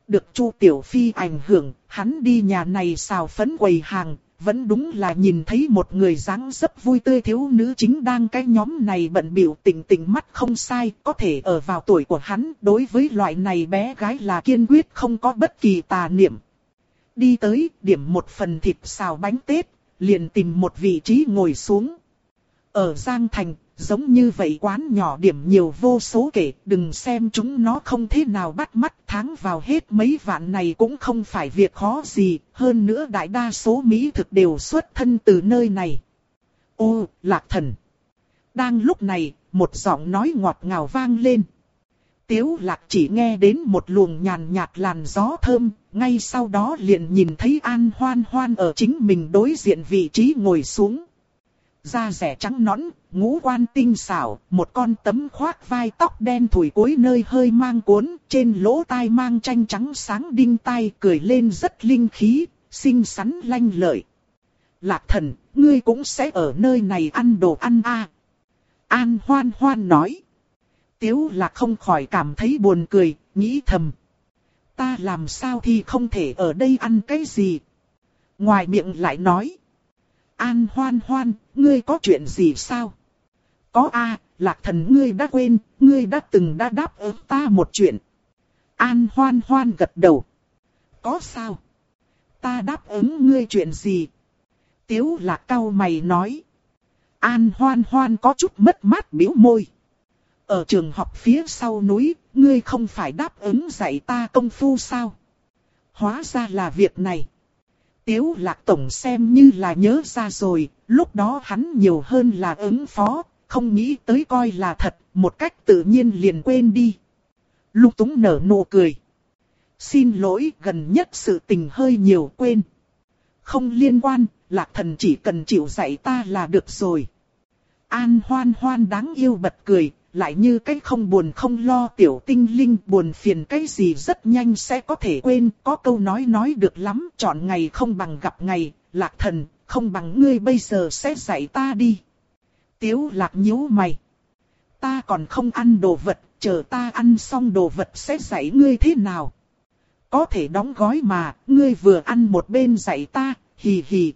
Được Chu Tiểu Phi ảnh hưởng, hắn đi nhà này xào phấn quầy hàng, vẫn đúng là nhìn thấy một người dáng dấp vui tươi thiếu nữ chính đang cái nhóm này bận biểu tình tình mắt không sai, có thể ở vào tuổi của hắn, đối với loại này bé gái là kiên quyết không có bất kỳ tà niệm. Đi tới, điểm một phần thịt xào bánh tết, liền tìm một vị trí ngồi xuống. Ở Giang Thành, giống như vậy quán nhỏ điểm nhiều vô số kể, đừng xem chúng nó không thế nào bắt mắt tháng vào hết mấy vạn này cũng không phải việc khó gì, hơn nữa đại đa số Mỹ thực đều xuất thân từ nơi này. Ô, lạc thần! Đang lúc này, một giọng nói ngọt ngào vang lên. Tiếu lạc chỉ nghe đến một luồng nhàn nhạt làn gió thơm, ngay sau đó liền nhìn thấy An Hoan Hoan ở chính mình đối diện vị trí ngồi xuống. Da rẻ trắng nõn, ngũ quan tinh xảo, một con tấm khoác vai tóc đen thủi cuối nơi hơi mang cuốn, trên lỗ tai mang tranh trắng sáng đinh tai cười lên rất linh khí, xinh xắn lanh lợi. Lạc thần, ngươi cũng sẽ ở nơi này ăn đồ ăn à. An hoan hoan nói. Tiếu lạc không khỏi cảm thấy buồn cười, nghĩ thầm. Ta làm sao thì không thể ở đây ăn cái gì. Ngoài miệng lại nói. An hoan hoan, ngươi có chuyện gì sao? Có a, lạc thần ngươi đã quên, ngươi đã từng đã đáp ứng ta một chuyện. An hoan hoan gật đầu. Có sao? Ta đáp ứng ngươi chuyện gì? Tiếu lạc cao mày nói. An hoan hoan có chút mất mát biểu môi. Ở trường học phía sau núi, ngươi không phải đáp ứng dạy ta công phu sao? Hóa ra là việc này. Tiếu lạc tổng xem như là nhớ ra rồi, lúc đó hắn nhiều hơn là ứng phó, không nghĩ tới coi là thật, một cách tự nhiên liền quên đi. Lục túng nở nụ cười. Xin lỗi gần nhất sự tình hơi nhiều quên. Không liên quan, lạc thần chỉ cần chịu dạy ta là được rồi. An hoan hoan đáng yêu bật cười, lại như cái không buồn không lo tiểu tinh linh buồn phiền cái gì rất nhanh sẽ có thể quên, có câu nói nói được lắm, chọn ngày không bằng gặp ngày, lạc thần, không bằng ngươi bây giờ sẽ dạy ta đi. Tiếu lạc nhíu mày. Ta còn không ăn đồ vật, chờ ta ăn xong đồ vật sẽ dạy ngươi thế nào. Có thể đóng gói mà, ngươi vừa ăn một bên dạy ta, hì hì,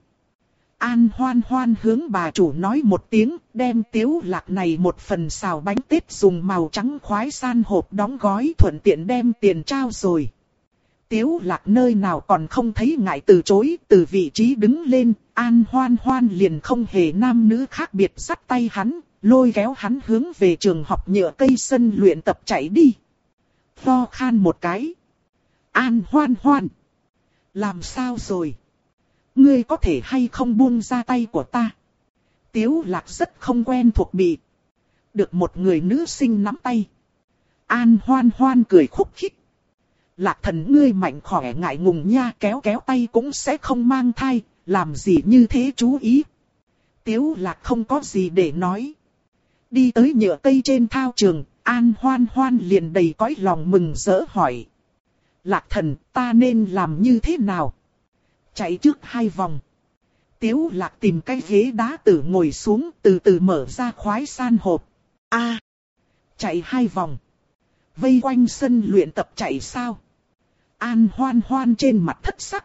An hoan hoan hướng bà chủ nói một tiếng, đem tiếu lạc này một phần xào bánh tết dùng màu trắng khoái san hộp đóng gói thuận tiện đem tiền trao rồi. Tiếu lạc nơi nào còn không thấy ngại từ chối, từ vị trí đứng lên, an hoan hoan liền không hề nam nữ khác biệt sắt tay hắn, lôi kéo hắn hướng về trường học nhựa cây sân luyện tập chạy đi. Lo khan một cái. An hoan hoan. Làm sao rồi? Ngươi có thể hay không buông ra tay của ta. Tiếu lạc rất không quen thuộc bị. Được một người nữ sinh nắm tay. An hoan hoan cười khúc khích. Lạc thần ngươi mạnh khỏe ngại ngùng nha kéo kéo tay cũng sẽ không mang thai, làm gì như thế chú ý. Tiếu lạc không có gì để nói. Đi tới nhựa cây trên thao trường, an hoan hoan liền đầy cõi lòng mừng rỡ hỏi. Lạc thần ta nên làm như thế nào? Chạy trước hai vòng. Tiếu lạc tìm cái ghế đá tử ngồi xuống từ từ mở ra khoái san hộp. a chạy hai vòng. Vây quanh sân luyện tập chạy sao? An hoan hoan trên mặt thất sắc.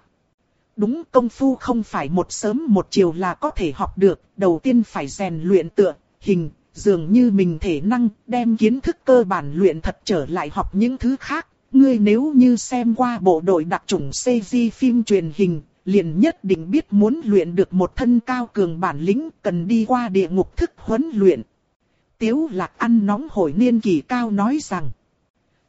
Đúng công phu không phải một sớm một chiều là có thể học được, đầu tiên phải rèn luyện tựa, hình, dường như mình thể năng, đem kiến thức cơ bản luyện thật trở lại học những thứ khác. Ngươi nếu như xem qua bộ đội đặc trùng CG phim truyền hình, liền nhất định biết muốn luyện được một thân cao cường bản lĩnh cần đi qua địa ngục thức huấn luyện. Tiếu lạc ăn nóng hổi niên kỳ cao nói rằng.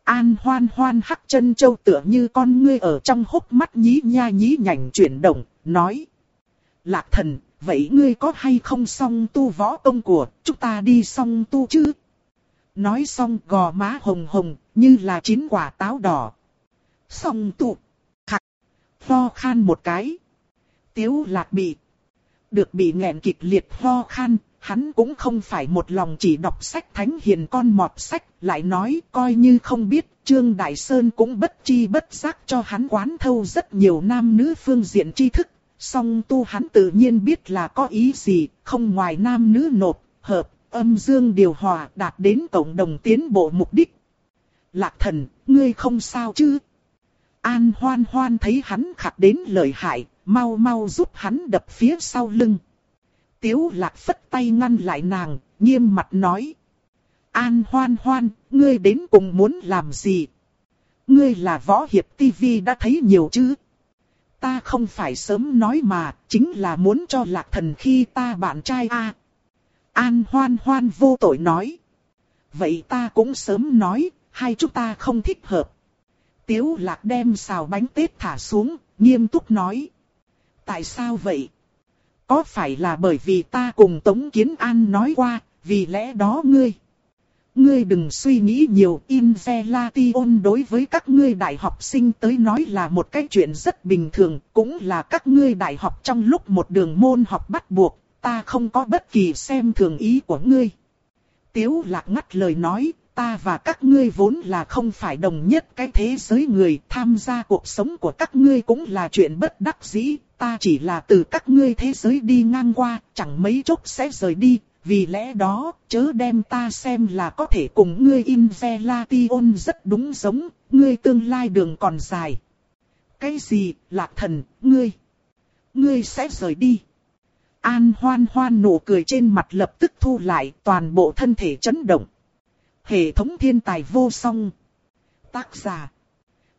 An hoan hoan hắc chân châu tựa như con ngươi ở trong hốc mắt nhí nha nhí nhảnh chuyển động, nói. Lạc thần, vậy ngươi có hay không song tu võ công của, chúng ta đi song tu chứ? Nói xong gò má hồng hồng, như là chín quả táo đỏ. Song tu. Ho khan một cái. Tiếu lạc bị. Được bị nghẹn kịch liệt ho khan, hắn cũng không phải một lòng chỉ đọc sách thánh hiền con mọt sách, lại nói coi như không biết, Trương Đại Sơn cũng bất chi bất giác cho hắn quán thâu rất nhiều nam nữ phương diện tri thức, song tu hắn tự nhiên biết là có ý gì, không ngoài nam nữ nộp, hợp, âm dương điều hòa đạt đến cộng đồng tiến bộ mục đích. Lạc thần, ngươi không sao chứ? An hoan hoan thấy hắn khạc đến lời hại, mau mau giúp hắn đập phía sau lưng. Tiếu lạc phất tay ngăn lại nàng, nghiêm mặt nói. An hoan hoan, ngươi đến cùng muốn làm gì? Ngươi là võ hiệp tivi đã thấy nhiều chứ? Ta không phải sớm nói mà, chính là muốn cho lạc thần khi ta bạn trai a. An hoan hoan vô tội nói. Vậy ta cũng sớm nói, hai chúng ta không thích hợp. Tiếu lạc đem xào bánh tết thả xuống, nghiêm túc nói. Tại sao vậy? Có phải là bởi vì ta cùng Tống Kiến An nói qua, vì lẽ đó ngươi... Ngươi đừng suy nghĩ nhiều, Inzelation đối với các ngươi đại học sinh tới nói là một cái chuyện rất bình thường, cũng là các ngươi đại học trong lúc một đường môn học bắt buộc, ta không có bất kỳ xem thường ý của ngươi. Tiếu lạc ngắt lời nói, ta và các ngươi vốn là không phải đồng nhất cái thế giới người, tham gia cuộc sống của các ngươi cũng là chuyện bất đắc dĩ, ta chỉ là từ các ngươi thế giới đi ngang qua, chẳng mấy chốc sẽ rời đi, vì lẽ đó, chớ đem ta xem là có thể cùng ngươi Invelation rất đúng giống, ngươi tương lai đường còn dài. Cái gì, lạc thần, ngươi? Ngươi sẽ rời đi. An hoan hoan nụ cười trên mặt lập tức thu lại, toàn bộ thân thể chấn động. Hệ thống thiên tài vô song. Tác giả.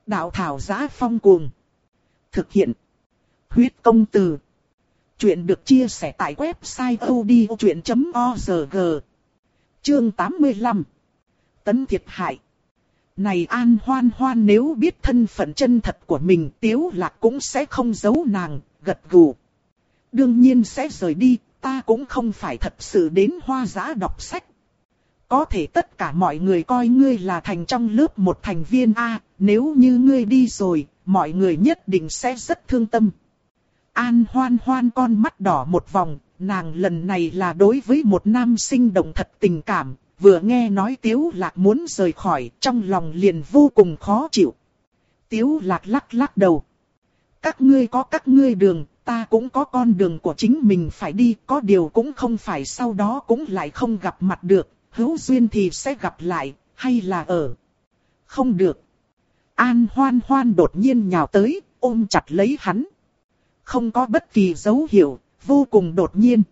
Đạo thảo giá phong cuồng. Thực hiện. Huyết công từ. Chuyện được chia sẻ tại website odchuyện.org. Chương 85. Tấn thiệt hại. Này an hoan hoan nếu biết thân phận chân thật của mình tiếu lạc cũng sẽ không giấu nàng, gật gù. Đương nhiên sẽ rời đi, ta cũng không phải thật sự đến hoa giá đọc sách. Có thể tất cả mọi người coi ngươi là thành trong lớp một thành viên A, nếu như ngươi đi rồi, mọi người nhất định sẽ rất thương tâm. An hoan hoan con mắt đỏ một vòng, nàng lần này là đối với một nam sinh động thật tình cảm, vừa nghe nói Tiếu Lạc muốn rời khỏi, trong lòng liền vô cùng khó chịu. Tiếu Lạc lắc lắc đầu. Các ngươi có các ngươi đường, ta cũng có con đường của chính mình phải đi, có điều cũng không phải sau đó cũng lại không gặp mặt được, hữu duyên thì sẽ gặp lại, hay là ở. Không được. An hoan hoan đột nhiên nhào tới, ôm chặt lấy hắn không có bất kỳ dấu hiệu, vô cùng đột nhiên.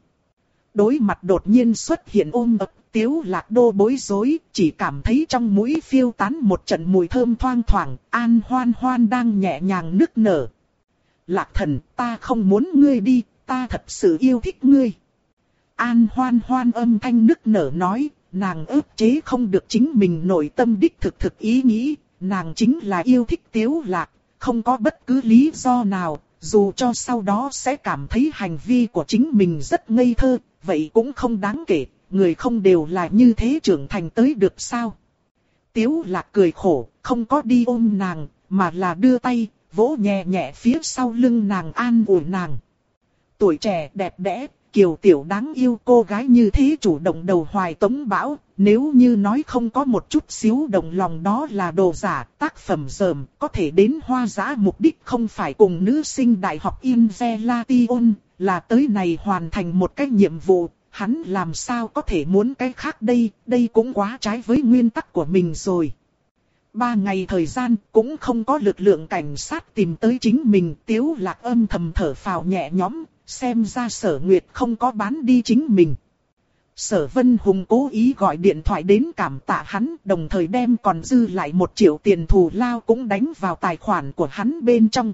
Đối mặt đột nhiên xuất hiện ôm ập, tiếu lạc đô bối rối, chỉ cảm thấy trong mũi phiêu tán một trận mùi thơm thoang thoảng, an hoan hoan đang nhẹ nhàng nức nở. Lạc thần, ta không muốn ngươi đi, ta thật sự yêu thích ngươi. An hoan hoan âm thanh nức nở nói, nàng ức chế không được chính mình nội tâm đích thực thực ý nghĩ, nàng chính là yêu thích tiếu lạc, không có bất cứ lý do nào, dù cho sau đó sẽ cảm thấy hành vi của chính mình rất ngây thơ, vậy cũng không đáng kể, người không đều là như thế trưởng thành tới được sao. Tiếu lạc cười khổ, không có đi ôm nàng, mà là đưa tay, vỗ nhẹ nhẹ phía sau lưng nàng an ủi nàng. Tuổi trẻ đẹp đẽ, kiều tiểu đáng yêu cô gái như thế chủ động đầu hoài tống bão, nếu như nói không có một chút xíu đồng lòng đó là đồ giả, tác phẩm dởm, có thể đến hoa giã mục đích không phải cùng nữ sinh đại học Inzelation, là tới này hoàn thành một cái nhiệm vụ, hắn làm sao có thể muốn cái khác đây, đây cũng quá trái với nguyên tắc của mình rồi. Ba ngày thời gian cũng không có lực lượng cảnh sát tìm tới chính mình, tiếu lạc âm thầm thở phào nhẹ nhõm, xem ra sở nguyệt không có bán đi chính mình. Sở Vân Hùng cố ý gọi điện thoại đến cảm tạ hắn, đồng thời đem còn dư lại một triệu tiền thù lao cũng đánh vào tài khoản của hắn bên trong.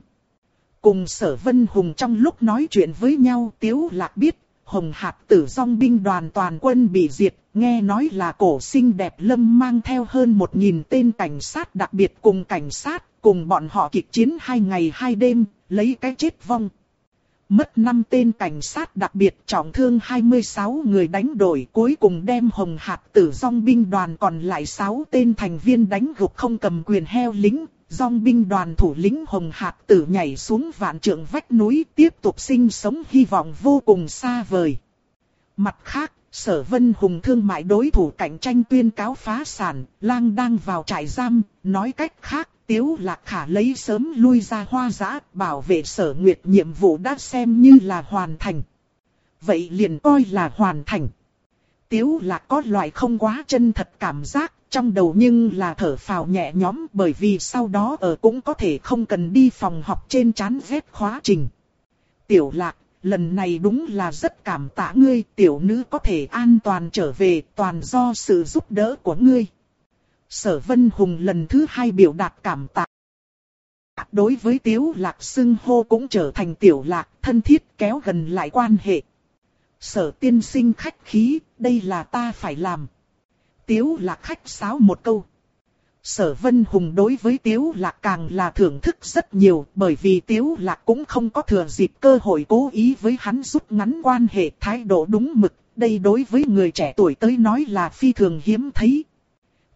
Cùng Sở Vân Hùng trong lúc nói chuyện với nhau Tiếu Lạc biết, Hồng Hạc tử song binh đoàn toàn quân bị diệt, nghe nói là cổ sinh đẹp lâm mang theo hơn một nghìn tên cảnh sát đặc biệt cùng cảnh sát, cùng bọn họ kịch chiến hai ngày hai đêm, lấy cái chết vong. Mất 5 tên cảnh sát đặc biệt trọng thương 26 người đánh đổi cuối cùng đem hồng hạt tử dòng binh đoàn còn lại 6 tên thành viên đánh gục không cầm quyền heo lính, dòng binh đoàn thủ lĩnh Hồng Hạc Tử nhảy xuống vạn trượng vách núi tiếp tục sinh sống hy vọng vô cùng xa vời. Mặt khác, Sở Vân Hùng thương mại đối thủ cạnh tranh tuyên cáo phá sản, lang đang vào trại giam, nói cách khác, Tiếu Lạc Khả lấy sớm lui ra hoa giã, bảo vệ sở nguyệt nhiệm vụ đã xem như là hoàn thành. Vậy liền coi là hoàn thành. Tiếu Lạc có loại không quá chân thật cảm giác, trong đầu nhưng là thở phào nhẹ nhõm bởi vì sau đó ở cũng có thể không cần đi phòng học trên chán vết khóa trình. Tiểu Lạc, lần này đúng là rất cảm tạ ngươi, tiểu nữ có thể an toàn trở về, toàn do sự giúp đỡ của ngươi. Sở Vân Hùng lần thứ hai biểu đạt cảm tạ. Đối với Tiếu Lạc xưng hô cũng trở thành Tiểu Lạc, thân thiết kéo gần lại quan hệ. Sở tiên sinh khách khí, đây là ta phải làm. Tiếu Lạc khách sáo một câu. Sở Vân Hùng đối với Tiếu Lạc càng là thưởng thức rất nhiều bởi vì Tiếu Lạc cũng không có thừa dịp cơ hội cố ý với hắn rút ngắn quan hệ thái độ đúng mực. Đây đối với người trẻ tuổi tới nói là phi thường hiếm thấy.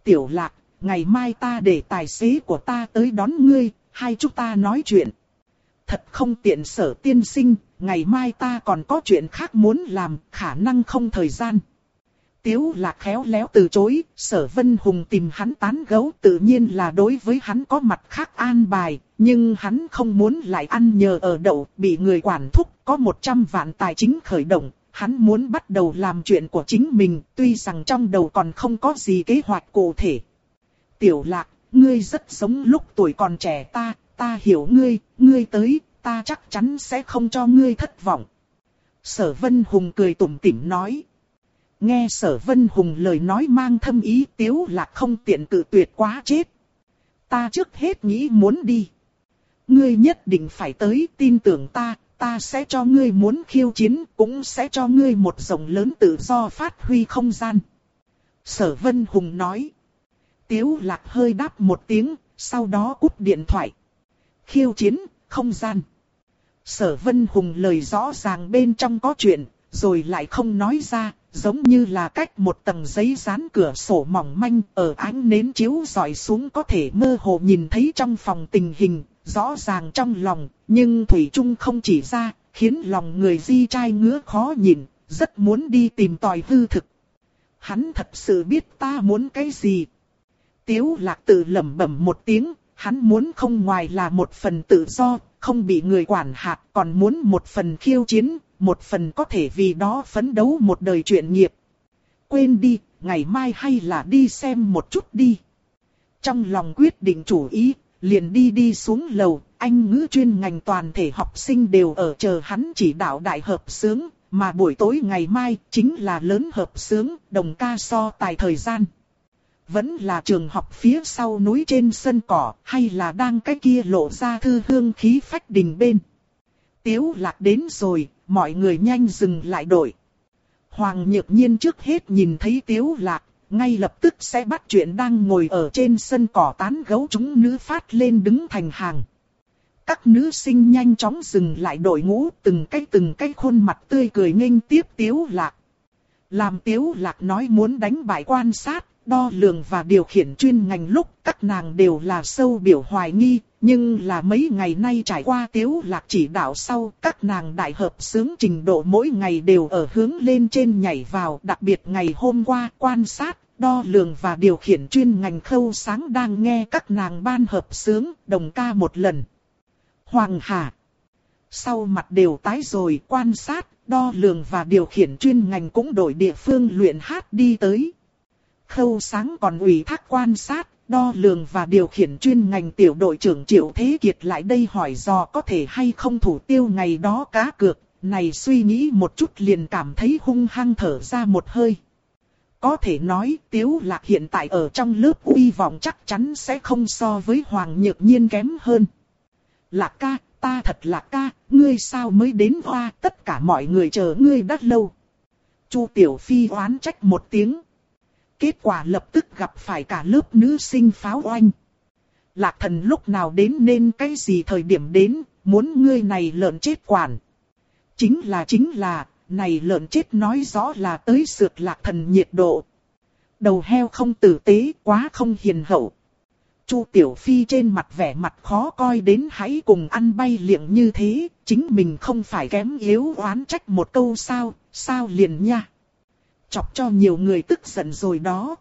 Tiểu Lạc, ngày mai ta để tài xế của ta tới đón ngươi, hai chúng ta nói chuyện. Thật không tiện sở tiên sinh, ngày mai ta còn có chuyện khác muốn làm, khả năng không thời gian. Tiếu lạc khéo léo từ chối, sở vân hùng tìm hắn tán gấu tự nhiên là đối với hắn có mặt khác an bài, nhưng hắn không muốn lại ăn nhờ ở đậu, bị người quản thúc, có 100 vạn tài chính khởi động, hắn muốn bắt đầu làm chuyện của chính mình, tuy rằng trong đầu còn không có gì kế hoạch cụ thể. Tiểu lạc, ngươi rất giống lúc tuổi còn trẻ ta, ta hiểu ngươi, ngươi tới, ta chắc chắn sẽ không cho ngươi thất vọng. Sở Vân Hùng cười tủm tỉm nói. Nghe sở vân hùng lời nói mang thâm ý tiếu lạc không tiện cự tuyệt quá chết. Ta trước hết nghĩ muốn đi. Ngươi nhất định phải tới tin tưởng ta, ta sẽ cho ngươi muốn khiêu chiến, cũng sẽ cho ngươi một rộng lớn tự do phát huy không gian. Sở Vân Hùng nói. Tiếu lạc hơi đáp một tiếng, sau đó cúp điện thoại. Khiêu chiến, không gian. Sở Vân Hùng lời rõ ràng bên trong có chuyện, rồi lại không nói ra, giống như là cách một tầng giấy dán cửa sổ mỏng manh ở ánh nến chiếu dọi xuống có thể mơ hồ nhìn thấy trong phòng tình hình, rõ ràng trong lòng, nhưng Thủy Trung không chỉ ra, khiến lòng người di trai ngứa khó nhìn, rất muốn đi tìm tòi hư thực. Hắn thật sự biết ta muốn cái gì. Tiếu lạc tự lẩm bẩm một tiếng, hắn muốn không ngoài là một phần tự do, không bị người quản hạt, còn muốn một phần khiêu chiến, một phần có thể vì đó phấn đấu một đời chuyện nghiệp. Quên đi, ngày mai hay là đi xem một chút đi. Trong lòng quyết định chủ ý, liền đi đi xuống lầu, anh ngữ chuyên ngành toàn thể học sinh đều ở chờ hắn chỉ đạo đại hợp sướng, mà buổi tối ngày mai chính là lớn hợp sướng, đồng ca so tài thời gian. Vẫn là trường học phía sau núi trên sân cỏ, hay là đang cái kia lộ ra thư hương khí phách đình bên. Tiếu lạc đến rồi, mọi người nhanh dừng lại đội. Hoàng Nhược Nhiên trước hết nhìn thấy Tiếu Lạc, ngay lập tức sẽ bắt chuyện đang ngồi ở trên sân cỏ tán gấu chúng nữ phát lên đứng thành hàng. Các nữ sinh nhanh chóng dừng lại đội ngũ từng cái từng cái khuôn mặt tươi cười nghênh tiếp Tiếu Lạc. Làm Tiếu Lạc nói muốn đánh bại quan sát, đo lường và điều khiển chuyên ngành lúc các nàng đều là sâu biểu hoài nghi, nhưng là mấy ngày nay trải qua tiếu lạc chỉ đạo sau, các nàng đại hợp sướng trình độ mỗi ngày đều ở hướng lên trên nhảy vào, đặc biệt ngày hôm qua quan sát, đo lường và điều khiển chuyên ngành khâu sáng đang nghe các nàng ban hợp sướng, đồng ca một lần. Hoàng Hà Sau mặt đều tái rồi quan sát, đo lường và điều khiển chuyên ngành cũng đổi địa phương luyện hát đi tới. Khâu sáng còn ủy thác quan sát, đo lường và điều khiển chuyên ngành tiểu đội trưởng Triệu Thế Kiệt lại đây hỏi do có thể hay không thủ tiêu ngày đó cá cược, này suy nghĩ một chút liền cảm thấy hung hăng thở ra một hơi. Có thể nói Tiếu Lạc hiện tại ở trong lớp uy vọng chắc chắn sẽ không so với Hoàng Nhược Nhiên kém hơn. Lạc ca, ta thật lạc ca, ngươi sao mới đến hoa, tất cả mọi người chờ ngươi đã lâu. Chu Tiểu Phi oán trách một tiếng. Kết quả lập tức gặp phải cả lớp nữ sinh pháo oanh. Lạc thần lúc nào đến nên cái gì thời điểm đến, muốn ngươi này lợn chết quản. Chính là chính là, này lợn chết nói rõ là tới sượt lạc thần nhiệt độ. Đầu heo không tử tế, quá không hiền hậu. Chu Tiểu Phi trên mặt vẻ mặt khó coi đến hãy cùng ăn bay liệng như thế, chính mình không phải kém yếu oán trách một câu sao, sao liền nha. Chọc cho nhiều người tức giận rồi đó.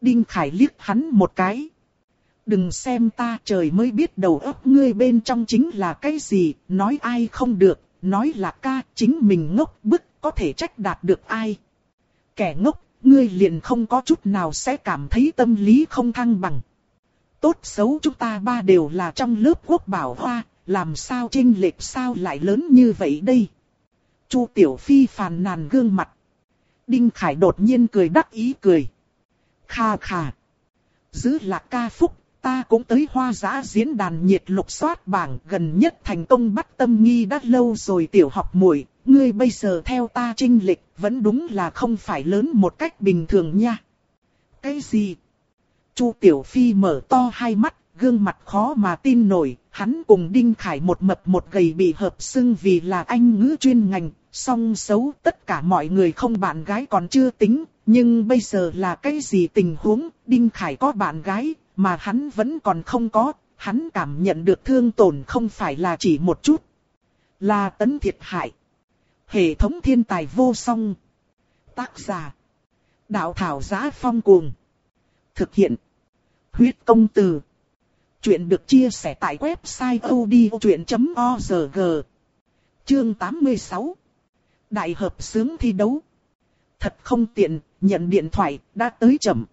Đinh Khải liếc hắn một cái. Đừng xem ta trời mới biết đầu óc ngươi bên trong chính là cái gì, nói ai không được, nói là ca, chính mình ngốc bức, có thể trách đạt được ai. Kẻ ngốc, ngươi liền không có chút nào sẽ cảm thấy tâm lý không thăng bằng. Tốt xấu chúng ta ba đều là trong lớp quốc bảo hoa, làm sao trinh lệch sao lại lớn như vậy đây. Chu Tiểu Phi phàn nàn gương mặt. Đinh Khải đột nhiên cười đắc ý cười. Kha kha. Giữ lạc ca phúc, ta cũng tới hoa giã diễn đàn nhiệt lục soát bảng gần nhất thành công bắt tâm nghi đã lâu rồi tiểu học muội ngươi bây giờ theo ta trinh lịch vẫn đúng là không phải lớn một cách bình thường nha. Cái gì? Chu Tiểu Phi mở to hai mắt, gương mặt khó mà tin nổi, hắn cùng Đinh Khải một mập một gầy bị hợp xưng vì là anh ngữ chuyên ngành, song xấu tất cả mọi người không bạn gái còn chưa tính, nhưng bây giờ là cái gì tình huống, Đinh Khải có bạn gái, mà hắn vẫn còn không có, hắn cảm nhận được thương tổn không phải là chỉ một chút, là tấn thiệt hại. Hệ thống thiên tài vô song. Tác giả. Đạo thảo giá phong cuồng. Thực hiện. Huyết công từ. Chuyện được chia sẻ tại website odchuyện.org. Chương 86. Đại hợp sướng thi đấu. Thật không tiện, nhận điện thoại, đã tới chậm.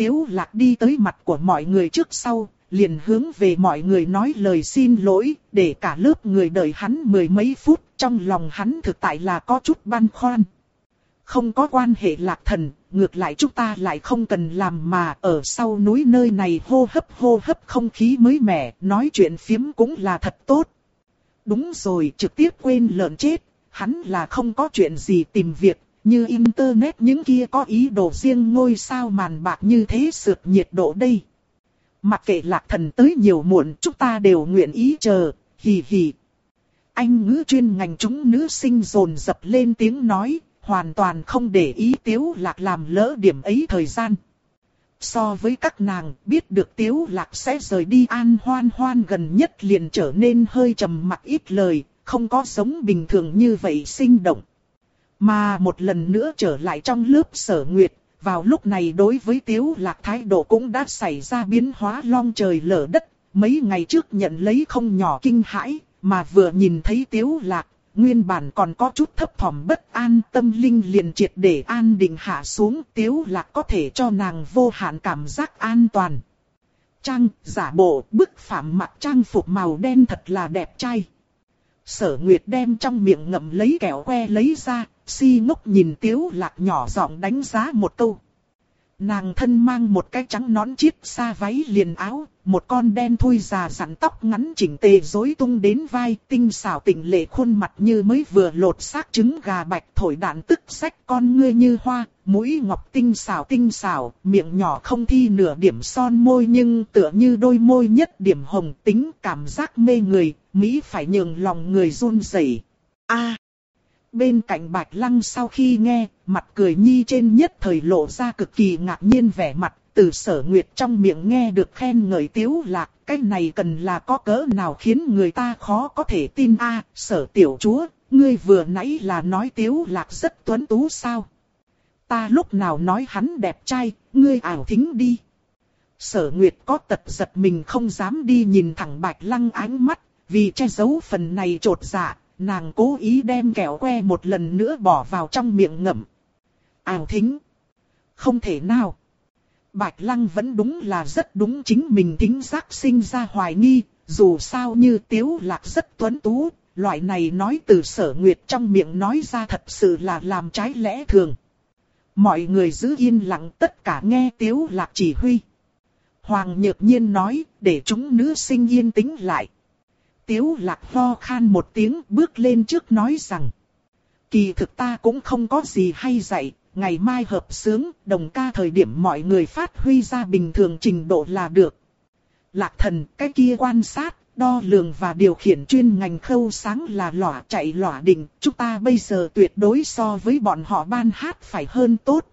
Tiếu lạc đi tới mặt của mọi người trước sau, liền hướng về mọi người nói lời xin lỗi, để cả lớp người đợi hắn mười mấy phút, trong lòng hắn thực tại là có chút băn khoăn. Không có quan hệ lạc thần, ngược lại chúng ta lại không cần làm mà ở sau núi nơi này hô hấp hô hấp không khí mới mẻ, nói chuyện phiếm cũng là thật tốt. Đúng rồi, trực tiếp quên lợn chết, hắn là không có chuyện gì tìm việc, như internet những kia có ý đồ riêng ngôi sao màn bạc như thế sượt nhiệt độ đây. Mặc kệ lạc thần tới nhiều muộn chúng ta đều nguyện ý chờ, hì hì. Anh ngữ chuyên ngành chúng nữ sinh rồn dập lên tiếng nói, hoàn toàn không để ý tiếu lạc làm lỡ điểm ấy thời gian. So với các nàng, biết được tiếu lạc sẽ rời đi an hoan hoan gần nhất liền trở nên hơi trầm mặc ít lời, không có sống bình thường như vậy sinh động. Mà một lần nữa trở lại trong lớp sở nguyệt, vào lúc này đối với tiếu lạc thái độ cũng đã xảy ra biến hóa long trời lở đất, mấy ngày trước nhận lấy không nhỏ kinh hãi, mà vừa nhìn thấy tiếu lạc, nguyên bản còn có chút thấp thỏm bất an tâm linh liền triệt để an định hạ xuống tiếu lạc có thể cho nàng vô hạn cảm giác an toàn. Trang, giả bộ, bức phạm mặt trang phục màu đen thật là đẹp trai. Sở Nguyệt đem trong miệng ngậm lấy kẹo que lấy ra, si ngốc nhìn tiếu lạc nhỏ giọng đánh giá một câu. Nàng thân mang một cái trắng nón chiếc xa váy liền áo, một con đen thui già sẵn tóc ngắn chỉnh tề rối tung đến vai, tinh xảo tỉnh lệ khuôn mặt như mới vừa lột xác trứng gà bạch thổi đạn tức sách con ngươi như hoa, mũi ngọc tinh xảo tinh xảo, miệng nhỏ không thi nửa điểm son môi nhưng tựa như đôi môi nhất điểm hồng tính cảm giác mê người, Mỹ phải nhường lòng người run rẩy. A. Bên cạnh Bạch Lăng sau khi nghe, mặt cười nhi trên nhất thời lộ ra cực kỳ ngạc nhiên vẻ mặt, từ sở nguyệt trong miệng nghe được khen ngợi tiếu lạc, cái này cần là có cỡ nào khiến người ta khó có thể tin a sở tiểu chúa, ngươi vừa nãy là nói tiếu lạc rất tuấn tú sao? Ta lúc nào nói hắn đẹp trai, ngươi ảo thính đi. Sở Nguyệt có tật giật mình không dám đi nhìn thẳng Bạch Lăng ánh mắt, vì che giấu phần này trột dạ, nàng cố ý đem kẹo que một lần nữa bỏ vào trong miệng ngậm. Ảo thính. Không thể nào. Bạch Lăng vẫn đúng là rất đúng chính mình tính giác sinh ra hoài nghi, dù sao như Tiếu Lạc rất tuấn tú, loại này nói từ sở nguyệt trong miệng nói ra thật sự là làm trái lẽ thường. Mọi người giữ yên lặng tất cả nghe Tiếu Lạc chỉ huy. Hoàng Nhược Nhiên nói, để chúng nữ sinh yên tĩnh lại. Tiếu Lạc ho khan một tiếng bước lên trước nói rằng. Kỳ thực ta cũng không có gì hay dạy, ngày mai hợp sướng, đồng ca thời điểm mọi người phát huy ra bình thường trình độ là được. Lạc thần, cái kia quan sát, đo lường và điều khiển chuyên ngành khâu sáng là lỏa chạy lỏa định, chúng ta bây giờ tuyệt đối so với bọn họ ban hát phải hơn tốt.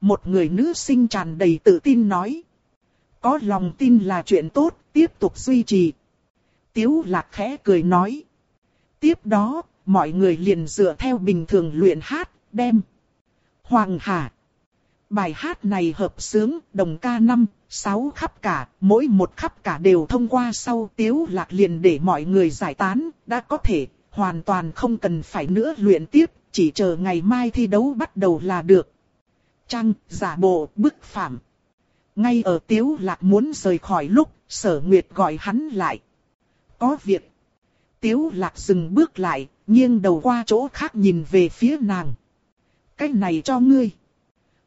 Một người nữ sinh tràn đầy tự tin nói. Có lòng tin là chuyện tốt, tiếp tục duy trì. Tiếu lạc khẽ cười nói. Tiếp đó, mọi người liền dựa theo bình thường luyện hát, đem. Hoàng Hà. Bài hát này hợp sướng, đồng ca năm, sáu khắp cả, mỗi một khắp cả đều thông qua sau tiếu lạc liền để mọi người giải tán, đã có thể, hoàn toàn không cần phải nữa luyện tiếp, chỉ chờ ngày mai thi đấu bắt đầu là được. Trăng, giả bộ, bức phạm. Ngay ở tiếu lạc muốn rời khỏi lúc, sở nguyệt gọi hắn lại. Có việc. Tiếu lạc dừng bước lại, nghiêng đầu qua chỗ khác nhìn về phía nàng. Cái này cho ngươi.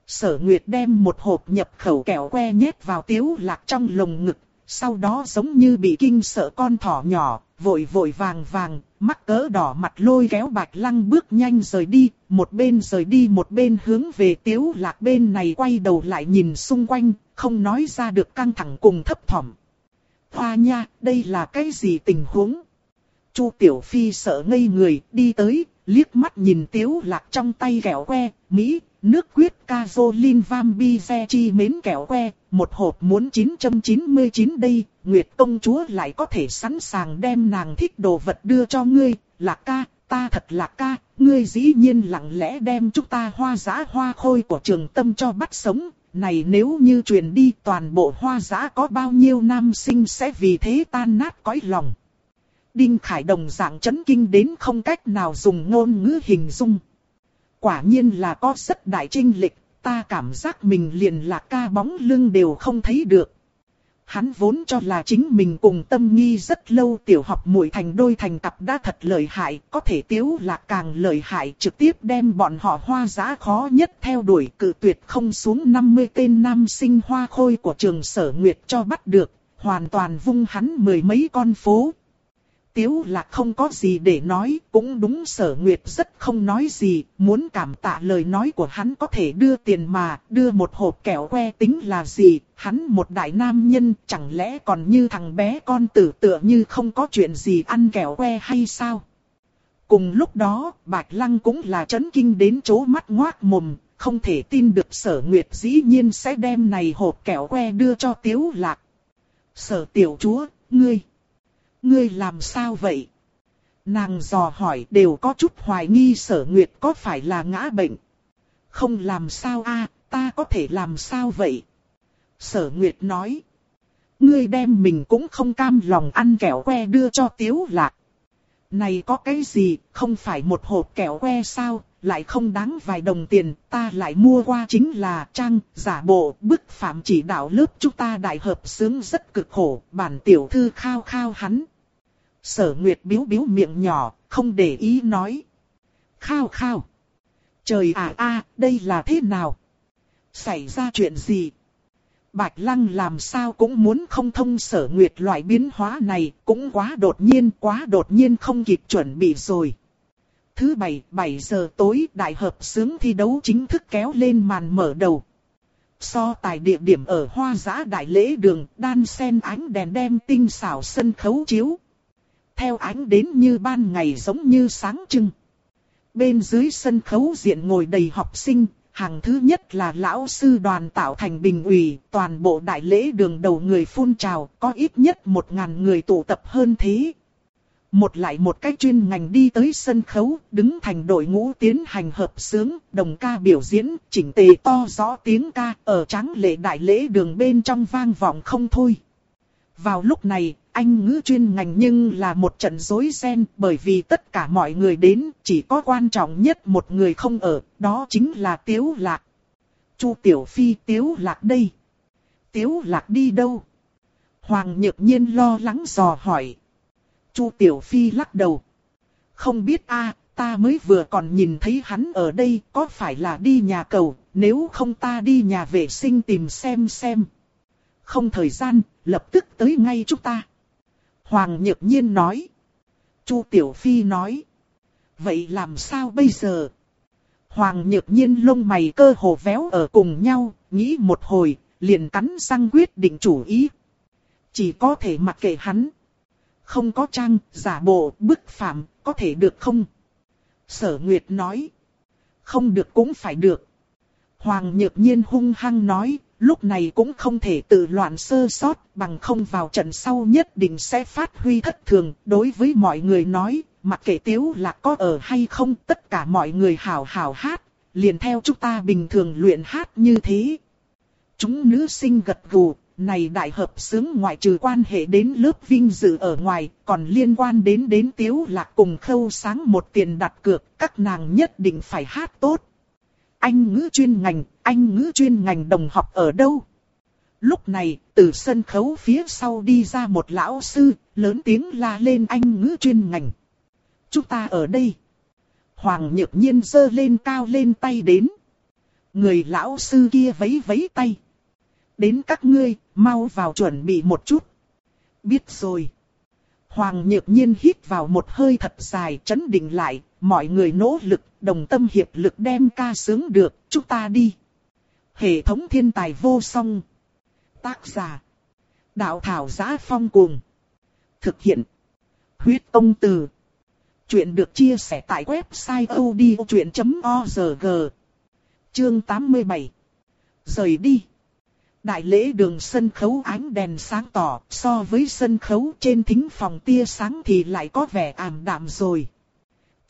Sở Nguyệt đem một hộp nhập khẩu kẹo que nhét vào tiếu lạc trong lồng ngực, sau đó giống như bị kinh sợ con thỏ nhỏ, vội vội vàng vàng, mắc cỡ đỏ mặt lôi kéo bạch lăng bước nhanh rời đi, một bên rời đi một bên hướng về tiếu lạc bên này quay đầu lại nhìn xung quanh, không nói ra được căng thẳng cùng thấp thỏm. Hoa nha, đây là cái gì tình huống? Chu Tiểu Phi sợ ngây người, đi tới, liếc mắt nhìn tiếu lạc trong tay kẹo que, Mỹ, nước quyết Caroline Vambize chi mến kẹo que, một hộp muốn 999 đây, Nguyệt công chúa lại có thể sẵn sàng đem nàng thích đồ vật đưa cho ngươi, lạc ca, ta thật lạc ca, ngươi dĩ nhiên lặng lẽ đem chúng ta hoa giá hoa khôi của trường tâm cho bắt sống, này nếu như truyền đi toàn bộ hoa giã có bao nhiêu nam sinh sẽ vì thế tan nát cõi lòng. Đinh Khải Đồng dạng chấn kinh đến không cách nào dùng ngôn ngữ hình dung. Quả nhiên là có rất đại trinh lịch, ta cảm giác mình liền là ca bóng lưng đều không thấy được. Hắn vốn cho là chính mình cùng tâm nghi rất lâu tiểu học muội thành đôi thành cặp đã thật lợi hại, có thể tiếu là càng lợi hại trực tiếp đem bọn họ hoa giá khó nhất theo đuổi cự tuyệt không xuống 50 tên nam sinh hoa khôi của trường sở nguyệt cho bắt được, hoàn toàn vung hắn mười mấy con phố. Tiếu lạc không có gì để nói, cũng đúng sở nguyệt rất không nói gì, muốn cảm tạ lời nói của hắn có thể đưa tiền mà, đưa một hộp kẹo que tính là gì, hắn một đại nam nhân chẳng lẽ còn như thằng bé con tử tựa như không có chuyện gì ăn kẹo que hay sao? Cùng lúc đó, Bạch Lăng cũng là chấn kinh đến chỗ mắt ngoác mồm, không thể tin được sở nguyệt dĩ nhiên sẽ đem này hộp kẹo que đưa cho tiếu lạc. Sở tiểu chúa, ngươi ngươi làm sao vậy? Nàng dò hỏi đều có chút hoài nghi sở nguyệt có phải là ngã bệnh. Không làm sao a, ta có thể làm sao vậy? Sở nguyệt nói. Ngươi đem mình cũng không cam lòng ăn kẹo que đưa cho tiếu lạc. Này có cái gì, không phải một hộp kẹo que sao, lại không đáng vài đồng tiền, ta lại mua qua chính là trang, giả bộ, bức phạm chỉ đạo lớp chúng ta đại hợp sướng rất cực khổ, bản tiểu thư khao khao hắn. Sở Nguyệt biếu biếu miệng nhỏ, không để ý nói. Khao khao. Trời à a, đây là thế nào? Xảy ra chuyện gì? Bạch Lăng làm sao cũng muốn không thông sở nguyệt loại biến hóa này, cũng quá đột nhiên, quá đột nhiên không kịp chuẩn bị rồi. Thứ bảy, 7 giờ tối, đại hợp sướng thi đấu chính thức kéo lên màn mở đầu. So tài địa điểm ở hoa giã đại lễ đường, đan sen ánh đèn đem tinh xảo sân khấu chiếu theo ánh đến như ban ngày giống như sáng trưng. Bên dưới sân khấu diện ngồi đầy học sinh, hàng thứ nhất là lão sư đoàn tạo thành bình ủy, toàn bộ đại lễ đường đầu người phun trào, có ít nhất một ngàn người tụ tập hơn thế. Một lại một cách chuyên ngành đi tới sân khấu, đứng thành đội ngũ tiến hành hợp sướng, đồng ca biểu diễn, chỉnh tề to rõ tiếng ca, ở trắng lệ đại lễ đường bên trong vang vọng không thôi. Vào lúc này, anh ngữ chuyên ngành nhưng là một trận rối ren bởi vì tất cả mọi người đến, chỉ có quan trọng nhất một người không ở, đó chính là Tiếu Lạc. Chu Tiểu Phi Tiếu Lạc đây. Tiếu Lạc đi đâu? Hoàng Nhược Nhiên lo lắng dò hỏi. Chu Tiểu Phi lắc đầu. Không biết a, ta mới vừa còn nhìn thấy hắn ở đây, có phải là đi nhà cầu, nếu không ta đi nhà vệ sinh tìm xem xem. Không thời gian, lập tức tới ngay chúng ta. Hoàng Nhược Nhiên nói. Chu Tiểu Phi nói. Vậy làm sao bây giờ? Hoàng Nhược Nhiên lông mày cơ hồ véo ở cùng nhau, nghĩ một hồi, liền cắn răng quyết định chủ ý. Chỉ có thể mặc kệ hắn. Không có trang, giả bộ, bức phạm, có thể được không? Sở Nguyệt nói. Không được cũng phải được. Hoàng Nhược Nhiên hung hăng nói, lúc này cũng không thể tự loạn sơ sót, bằng không vào trận sau nhất định sẽ phát huy thất thường. Đối với mọi người nói, mặc kệ tiếu là có ở hay không, tất cả mọi người hào hào hát, liền theo chúng ta bình thường luyện hát như thế. Chúng nữ sinh gật gù, này đại hợp sướng ngoại trừ quan hệ đến lớp vinh dự ở ngoài, còn liên quan đến đến tiếu lạc cùng khâu sáng một tiền đặt cược, các nàng nhất định phải hát tốt. Anh ngữ chuyên ngành, anh ngữ chuyên ngành đồng học ở đâu? Lúc này, từ sân khấu phía sau đi ra một lão sư, lớn tiếng la lên anh ngữ chuyên ngành. Chúng ta ở đây. Hoàng nhược nhiên giơ lên cao lên tay đến. Người lão sư kia vấy vấy tay. Đến các ngươi, mau vào chuẩn bị một chút. Biết rồi. Hoàng nhược nhiên hít vào một hơi thật dài, chấn định lại, mọi người nỗ lực, đồng tâm hiệp lực đem ca sướng được, chúng ta đi. Hệ thống thiên tài vô song. Tác giả. Đạo thảo giá phong cuồng. Thực hiện. Huyết công từ. Chuyện được chia sẻ tại website odchuyện.org. Chương 87. Rời đi. Đại lễ đường sân khấu ánh đèn sáng tỏ, so với sân khấu trên thính phòng tia sáng thì lại có vẻ ảm đạm rồi.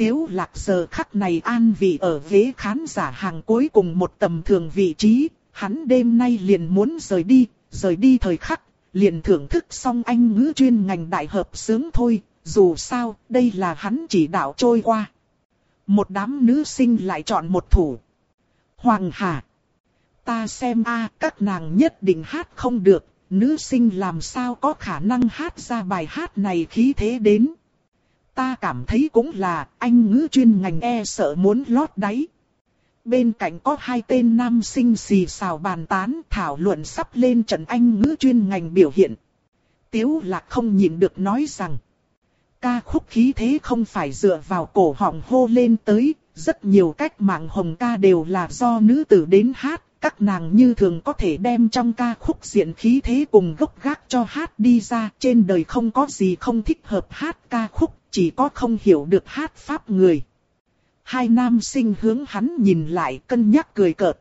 Tiếu lạc giờ khắc này an vị ở ghế khán giả hàng cuối cùng một tầm thường vị trí, hắn đêm nay liền muốn rời đi, rời đi thời khắc, liền thưởng thức xong anh ngữ chuyên ngành đại hợp sướng thôi, dù sao, đây là hắn chỉ đạo trôi qua. Một đám nữ sinh lại chọn một thủ. Hoàng Hà. Ta xem a các nàng nhất định hát không được, nữ sinh làm sao có khả năng hát ra bài hát này khí thế đến. Ta cảm thấy cũng là, anh ngữ chuyên ngành e sợ muốn lót đáy. Bên cạnh có hai tên nam sinh xì xào bàn tán thảo luận sắp lên trận anh ngữ chuyên ngành biểu hiện. Tiếu lạc không nhìn được nói rằng. Ca khúc khí thế không phải dựa vào cổ họng hô lên tới, rất nhiều cách mạng hồng ca đều là do nữ tử đến hát, các nàng như thường có thể đem trong ca khúc diện khí thế cùng gốc gác cho hát đi ra. Trên đời không có gì không thích hợp hát ca khúc, chỉ có không hiểu được hát pháp người. Hai nam sinh hướng hắn nhìn lại cân nhắc cười cợt.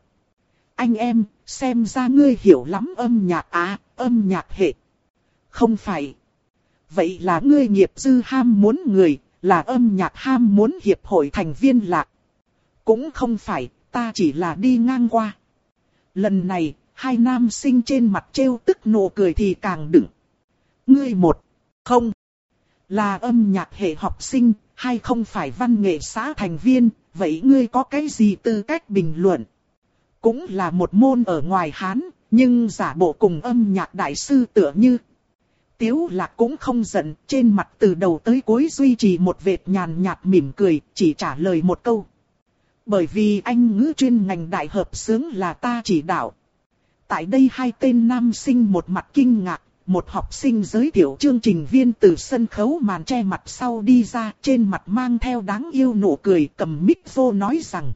Anh em, xem ra ngươi hiểu lắm âm nhạc à, âm nhạc hệ. Không phải. Vậy là ngươi nghiệp dư ham muốn người, là âm nhạc ham muốn hiệp hội thành viên lạc. Cũng không phải, ta chỉ là đi ngang qua. Lần này, hai nam sinh trên mặt trêu tức nụ cười thì càng đựng. Ngươi một, không, là âm nhạc hệ học sinh, hay không phải văn nghệ xã thành viên, vậy ngươi có cái gì tư cách bình luận? Cũng là một môn ở ngoài Hán, nhưng giả bộ cùng âm nhạc đại sư tựa như. Tiếu lạc cũng không giận, trên mặt từ đầu tới cuối duy trì một vệt nhàn nhạt mỉm cười, chỉ trả lời một câu. Bởi vì anh ngữ chuyên ngành đại hợp sướng là ta chỉ đạo. Tại đây hai tên nam sinh một mặt kinh ngạc, một học sinh giới thiệu chương trình viên từ sân khấu màn che mặt sau đi ra, trên mặt mang theo đáng yêu nụ cười cầm mic vô nói rằng.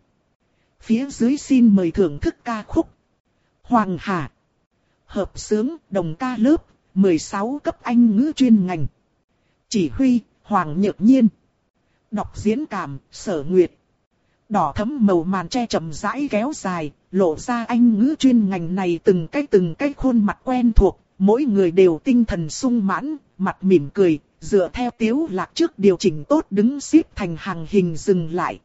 Phía dưới xin mời thưởng thức ca khúc. Hoàng Hà. Hợp sướng, đồng ca lớp, 16 cấp Anh ngữ chuyên ngành. Chỉ huy, Hoàng Nhược Nhiên. Đọc diễn cảm, sở nguyệt. Đỏ thấm màu màn che chậm rãi kéo dài, lộ ra anh ngữ chuyên ngành này từng cái từng cái khuôn mặt quen thuộc, mỗi người đều tinh thần sung mãn, mặt mỉm cười, dựa theo tiếu lạc trước điều chỉnh tốt đứng xếp thành hàng hình dừng lại.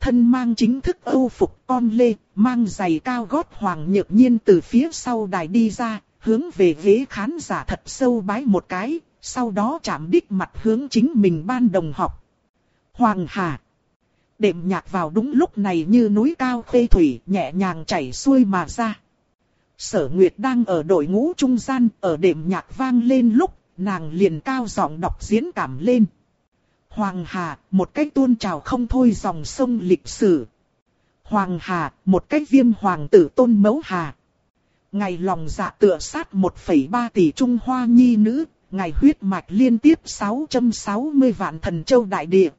Thân mang chính thức âu phục con lê, mang giày cao gót hoàng nhược nhiên từ phía sau đài đi ra, hướng về ghế khán giả thật sâu bái một cái, sau đó chạm đích mặt hướng chính mình ban đồng học. Hoàng Hà Đệm nhạc vào đúng lúc này như núi cao khê thủy nhẹ nhàng chảy xuôi mà ra. Sở Nguyệt đang ở đội ngũ trung gian, ở đệm nhạc vang lên lúc, nàng liền cao giọng đọc diễn cảm lên. Hoàng Hà, một cách tuôn trào không thôi dòng sông lịch sử. Hoàng Hà, một cách viêm hoàng tử tôn mẫu Hà. Ngày lòng dạ tựa sát 1,3 tỷ Trung Hoa nhi nữ, ngày huyết mạch liên tiếp 660 vạn thần châu đại địa.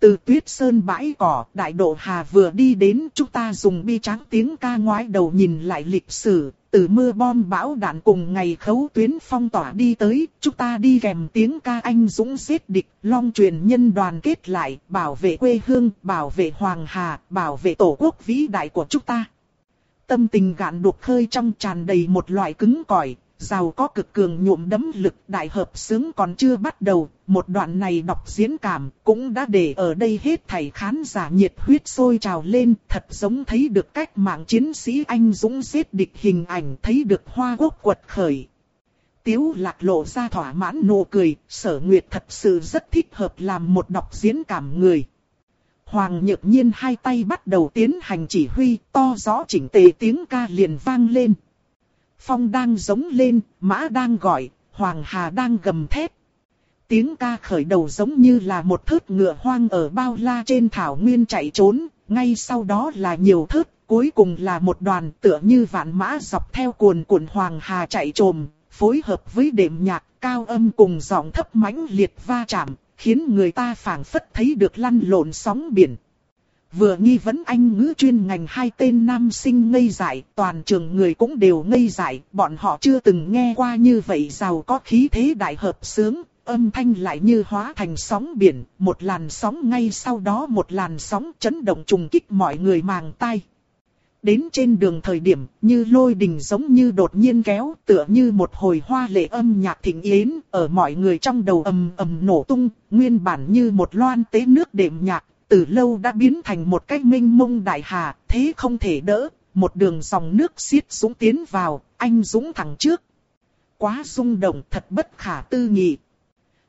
Từ tuyết sơn bãi cỏ, đại độ hà vừa đi đến chúng ta dùng bi tráng tiếng ca ngoái đầu nhìn lại lịch sử, từ mưa bom bão đạn cùng ngày khấu tuyến phong tỏa đi tới, chúng ta đi kèm tiếng ca anh dũng giết địch, long truyền nhân đoàn kết lại, bảo vệ quê hương, bảo vệ hoàng hà, bảo vệ tổ quốc vĩ đại của chúng ta. Tâm tình gạn đục khơi trong tràn đầy một loại cứng cỏi, giàu có cực cường nhuộm đấm lực đại hợp sướng còn chưa bắt đầu, một đoạn này đọc diễn cảm cũng đã để ở đây hết thảy khán giả nhiệt huyết sôi trào lên, thật giống thấy được cách mạng chiến sĩ anh dũng giết địch hình ảnh thấy được hoa quốc quật khởi. Tiếu lạc lộ ra thỏa mãn nụ cười, sở nguyệt thật sự rất thích hợp làm một đọc diễn cảm người. Hoàng nhược nhiên hai tay bắt đầu tiến hành chỉ huy, to rõ chỉnh tề tiếng ca liền vang lên. Phong đang giống lên, mã đang gọi, Hoàng Hà đang gầm thét. Tiếng ca khởi đầu giống như là một thớt ngựa hoang ở bao la trên thảo nguyên chạy trốn, ngay sau đó là nhiều thớt, cuối cùng là một đoàn tựa như vạn mã dọc theo cuồn cuộn Hoàng Hà chạy trồm, phối hợp với đệm nhạc cao âm cùng giọng thấp mãnh liệt va chạm, khiến người ta phảng phất thấy được lăn lộn sóng biển. Vừa nghi vấn anh ngữ chuyên ngành hai tên nam sinh ngây dại, toàn trường người cũng đều ngây dại, bọn họ chưa từng nghe qua như vậy giàu có khí thế đại hợp sướng, âm thanh lại như hóa thành sóng biển, một làn sóng ngay sau đó một làn sóng chấn động trùng kích mọi người màng tai. Đến trên đường thời điểm, như lôi đình giống như đột nhiên kéo, tựa như một hồi hoa lệ âm nhạc thịnh yến, ở mọi người trong đầu ầm ầm nổ tung, nguyên bản như một loan tế nước đệm nhạc, từ lâu đã biến thành một cái minh mông đại hà, thế không thể đỡ, một đường dòng nước xiết xuống tiến vào, anh dũng thẳng trước. Quá rung động thật bất khả tư nghị.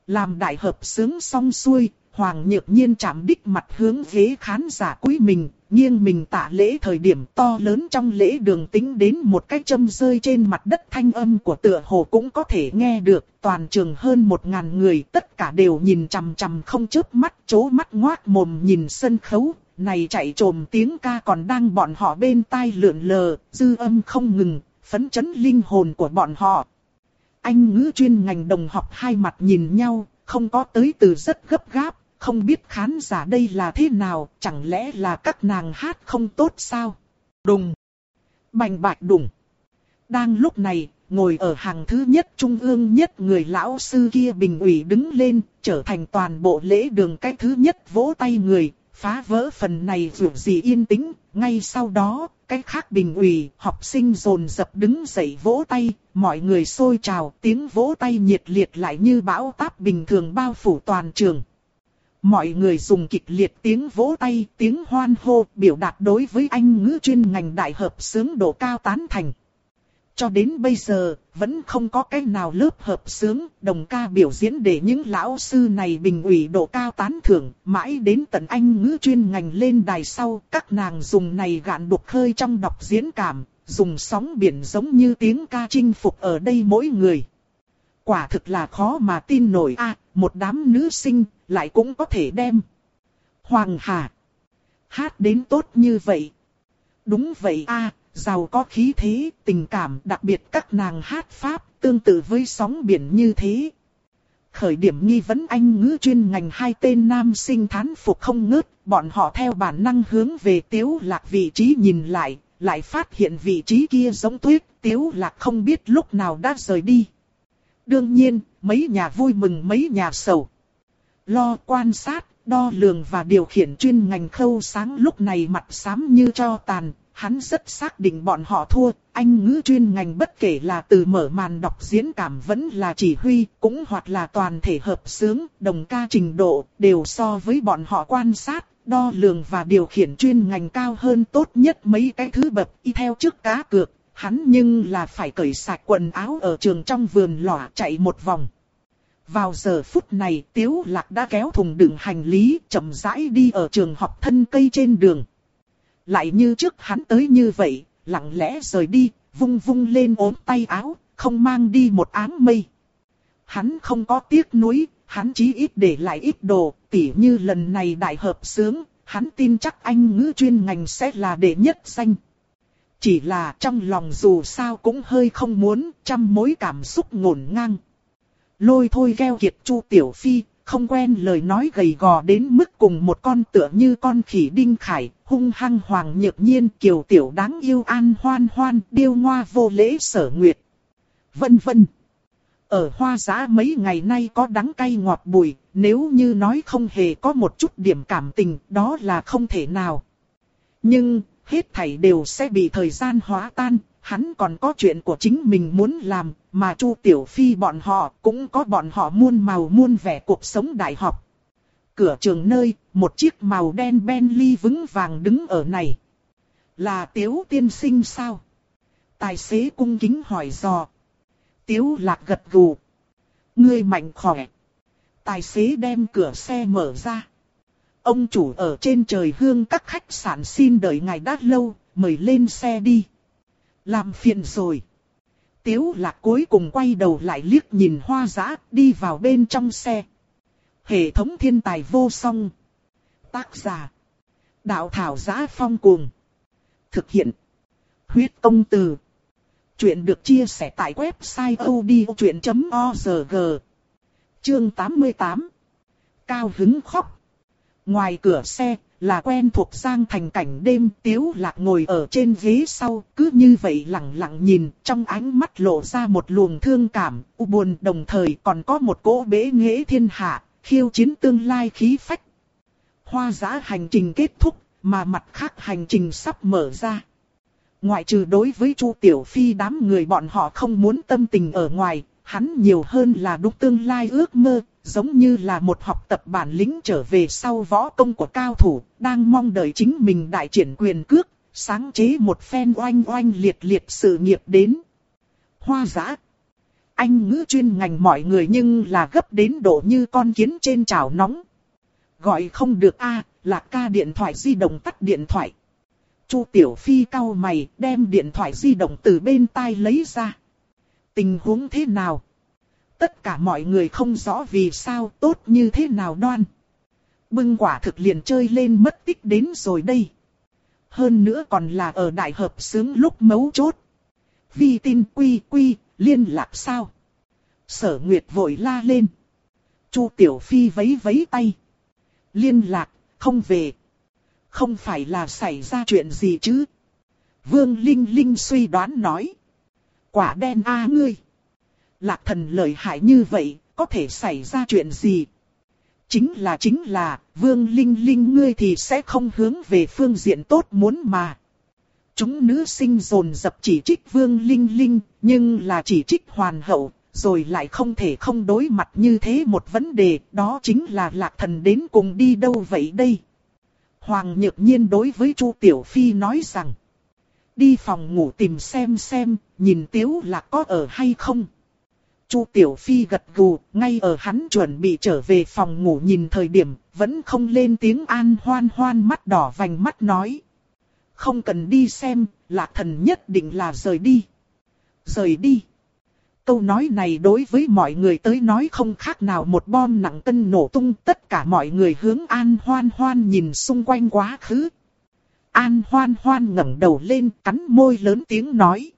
Làm đại hợp sướng xong xuôi, Hoàng Nhược Nhiên chạm đích mặt hướng ghế khán giả quý mình, nghiêng mình tạ lễ thời điểm to lớn trong lễ đường tính đến một cái châm rơi trên mặt đất thanh âm của tựa hồ cũng có thể nghe được, toàn trường hơn một ngàn người tất cả đều nhìn chằm chằm không chớp mắt chố mắt ngoác mồm nhìn sân khấu, này chạy trồm tiếng ca còn đang bọn họ bên tai lượn lờ, dư âm không ngừng, phấn chấn linh hồn của bọn họ. Anh ngữ chuyên ngành đồng học hai mặt nhìn nhau, không có tới từ rất gấp gáp, không biết khán giả đây là thế nào, chẳng lẽ là các nàng hát không tốt sao? Đùng! Bành bạch đùng! Đang lúc này, ngồi ở hàng thứ nhất trung ương nhất người lão sư kia bình ủy đứng lên, trở thành toàn bộ lễ đường cái thứ nhất vỗ tay người, phá vỡ phần này dù gì yên tĩnh, ngay sau đó, cái khác bình ủy, học sinh dồn dập đứng dậy vỗ tay, mọi người xôi trào, tiếng vỗ tay nhiệt liệt lại như bão táp bình thường bao phủ toàn trường. Mọi người dùng kịch liệt tiếng vỗ tay, tiếng hoan hô, biểu đạt đối với anh ngữ chuyên ngành đại hợp sướng độ cao tán thành. Cho đến bây giờ, vẫn không có cái nào lớp hợp sướng, đồng ca biểu diễn để những lão sư này bình ủy độ cao tán thưởng, mãi đến tận anh ngữ chuyên ngành lên đài sau, các nàng dùng này gạn đục khơi trong đọc diễn cảm, dùng sóng biển giống như tiếng ca chinh phục ở đây mỗi người. Quả thực là khó mà tin nổi a một đám nữ sinh, lại cũng có thể đem. Hoàng Hà. Hát đến tốt như vậy. Đúng vậy a giàu có khí thế, tình cảm đặc biệt các nàng hát pháp, tương tự với sóng biển như thế. Khởi điểm nghi vấn anh ngữ chuyên ngành hai tên nam sinh thán phục không ngớt, bọn họ theo bản năng hướng về tiếu lạc vị trí nhìn lại, lại phát hiện vị trí kia giống tuyết, tiếu lạc không biết lúc nào đã rời đi. Đương nhiên, mấy nhà vui mừng mấy nhà sầu. Lo quan sát, đo lường và điều khiển chuyên ngành khâu sáng lúc này mặt xám như cho tàn, hắn rất xác định bọn họ thua, anh ngữ chuyên ngành bất kể là từ mở màn đọc diễn cảm vẫn là chỉ huy, cũng hoặc là toàn thể hợp sướng, đồng ca trình độ, đều so với bọn họ quan sát, đo lường và điều khiển chuyên ngành cao hơn tốt nhất mấy cái thứ bậc y theo trước cá cược, hắn nhưng là phải cởi sạch quần áo ở trường trong vườn lò chạy một vòng. Vào giờ phút này Tiếu Lạc đã kéo thùng đựng hành lý chậm rãi đi ở trường học thân cây trên đường. Lại như trước hắn tới như vậy, lặng lẽ rời đi, vung vung lên ốm tay áo, không mang đi một áng mây. Hắn không có tiếc nuối, hắn chí ít để lại ít đồ, tỉ như lần này đại hợp sướng, hắn tin chắc anh ngữ chuyên ngành sẽ là đệ nhất danh. Chỉ là trong lòng dù sao cũng hơi không muốn, trăm mối cảm xúc ngổn ngang. Lôi thôi gheo kiệt chu tiểu phi, không quen lời nói gầy gò đến mức cùng một con tựa như con khỉ đinh khải, hung hăng hoàng nhược nhiên kiều tiểu đáng yêu an hoan hoan, điêu ngoa vô lễ sở nguyệt. Vân vân. Ở hoa giá mấy ngày nay có đắng cay ngọt bùi, nếu như nói không hề có một chút điểm cảm tình, đó là không thể nào. Nhưng, hết thảy đều sẽ bị thời gian hóa tan, hắn còn có chuyện của chính mình muốn làm, mà Chu Tiểu Phi bọn họ cũng có bọn họ muôn màu muôn vẻ cuộc sống đại học. Cửa trường nơi, một chiếc màu đen Bentley vững vàng đứng ở này. Là Tiếu tiên sinh sao? Tài xế cung kính hỏi dò. Tiếu lạc gật gù. Ngươi mạnh khỏe. Tài xế đem cửa xe mở ra. Ông chủ ở trên trời hương các khách sạn xin đợi ngài đã lâu, mời lên xe đi. Làm phiền rồi. Tiếu lạc cuối cùng quay đầu lại liếc nhìn hoa giã đi vào bên trong xe. Hệ thống thiên tài vô song. Tác giả. Đạo thảo giá phong cuồng. Thực hiện. Huyết công từ. Chuyện được chia sẻ tại website odchuyện.org. Chương 88. Cao hứng khóc. Ngoài cửa xe, là quen thuộc Giang thành cảnh đêm tiếu lạc ngồi ở trên ghế sau, cứ như vậy lặng lặng nhìn, trong ánh mắt lộ ra một luồng thương cảm, u buồn đồng thời còn có một cỗ bế nghệ thiên hạ, khiêu chiến tương lai khí phách. Hoa giã hành trình kết thúc, mà mặt khác hành trình sắp mở ra. Ngoại trừ đối với Chu Tiểu Phi đám người bọn họ không muốn tâm tình ở ngoài, hắn nhiều hơn là đúng tương lai ước mơ, giống như là một học tập bản lĩnh trở về sau võ công của cao thủ, đang mong đợi chính mình đại triển quyền cước, sáng chế một phen oanh oanh liệt liệt sự nghiệp đến. Hoa giã Anh ngữ chuyên ngành mọi người nhưng là gấp đến độ như con kiến trên chảo nóng. Gọi không được a là ca điện thoại di động tắt điện thoại. Chu Tiểu Phi cau mày đem điện thoại di động từ bên tai lấy ra. Tình huống thế nào? Tất cả mọi người không rõ vì sao tốt như thế nào đoan. Bưng quả thực liền chơi lên mất tích đến rồi đây. Hơn nữa còn là ở đại hợp sướng lúc mấu chốt. Vi tin quy quy, liên lạc sao? Sở Nguyệt vội la lên. Chu Tiểu Phi vấy vấy tay. Liên lạc, không về. Không phải là xảy ra chuyện gì chứ? Vương Linh Linh suy đoán nói. Quả đen a ngươi. Lạc thần lợi hại như vậy, có thể xảy ra chuyện gì? Chính là chính là, Vương Linh Linh ngươi thì sẽ không hướng về phương diện tốt muốn mà. Chúng nữ sinh dồn dập chỉ trích Vương Linh Linh, nhưng là chỉ trích hoàn hậu, rồi lại không thể không đối mặt như thế một vấn đề, đó chính là lạc thần đến cùng đi đâu vậy đây? Hoàng Nhược Nhiên đối với Chu Tiểu Phi nói rằng, đi phòng ngủ tìm xem xem, nhìn Tiếu Lạc có ở hay không. Chu Tiểu Phi gật gù, ngay ở hắn chuẩn bị trở về phòng ngủ nhìn thời điểm, vẫn không lên tiếng an hoan hoan mắt đỏ vành mắt nói. Không cần đi xem, lạc thần nhất định là rời đi. Rời đi. Câu nói này đối với mọi người tới nói không khác nào một bom nặng tân nổ tung tất cả mọi người hướng an hoan hoan nhìn xung quanh quá khứ. An hoan hoan ngẩng đầu lên cắn môi lớn tiếng nói.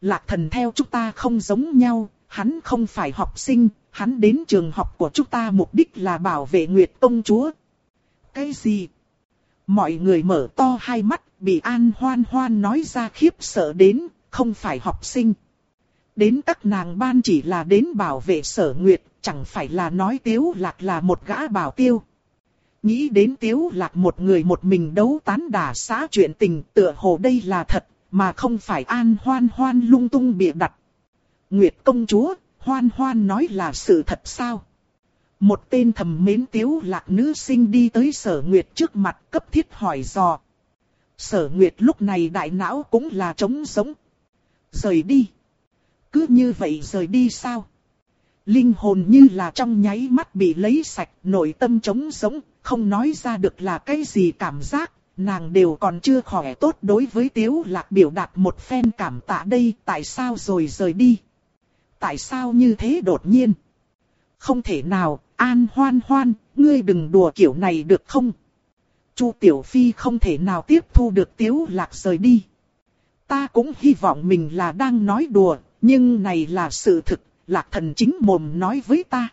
Lạc thần theo chúng ta không giống nhau, hắn không phải học sinh, hắn đến trường học của chúng ta mục đích là bảo vệ Nguyệt công chúa. Cái gì? Mọi người mở to hai mắt, bị an hoan hoan nói ra khiếp sợ đến, không phải học sinh. Đến các nàng ban chỉ là đến bảo vệ sở Nguyệt, chẳng phải là nói Tiếu Lạc là một gã bảo tiêu. Nghĩ đến Tiếu Lạc một người một mình đấu tán đả xã chuyện tình tựa hồ đây là thật, mà không phải an hoan hoan lung tung bịa đặt. Nguyệt công chúa, hoan hoan nói là sự thật sao? Một tên thầm mến tiếu lạc nữ sinh đi tới sở Nguyệt trước mặt cấp thiết hỏi dò. Sở Nguyệt lúc này đại não cũng là trống sống. Rời đi. Cứ như vậy rời đi sao? Linh hồn như là trong nháy mắt bị lấy sạch, nội tâm trống sống, không nói ra được là cái gì cảm giác, nàng đều còn chưa khỏe tốt đối với tiếu lạc biểu đạt một phen cảm tạ đây, tại sao rồi rời đi? tại sao như thế đột nhiên? Không thể nào, an hoan hoan, ngươi đừng đùa kiểu này được không? Chu Tiểu Phi không thể nào tiếp thu được Tiếu Lạc rời đi. Ta cũng hy vọng mình là đang nói đùa, nhưng này là sự thực, Lạc thần chính mồm nói với ta.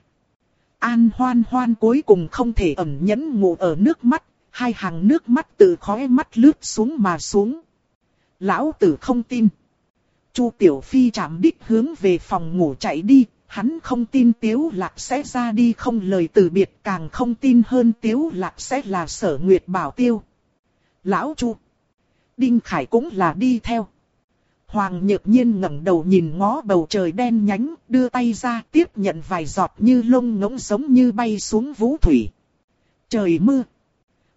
An hoan hoan cuối cùng không thể ẩn nhẫn ngủ ở nước mắt, hai hàng nước mắt từ khóe mắt lướt xuống mà xuống. Lão tử không tin. Chu Tiểu Phi chạm đích hướng về phòng ngủ chạy đi, hắn không tin Tiếu Lạc sẽ ra đi không lời từ biệt càng không tin hơn Tiếu Lạc sẽ là sở nguyệt bảo tiêu. Lão Chu, Đinh Khải cũng là đi theo. Hoàng nhược nhiên ngẩng đầu nhìn ngó bầu trời đen nhánh, đưa tay ra tiếp nhận vài giọt như lông ngỗng giống như bay xuống vũ thủy. Trời mưa.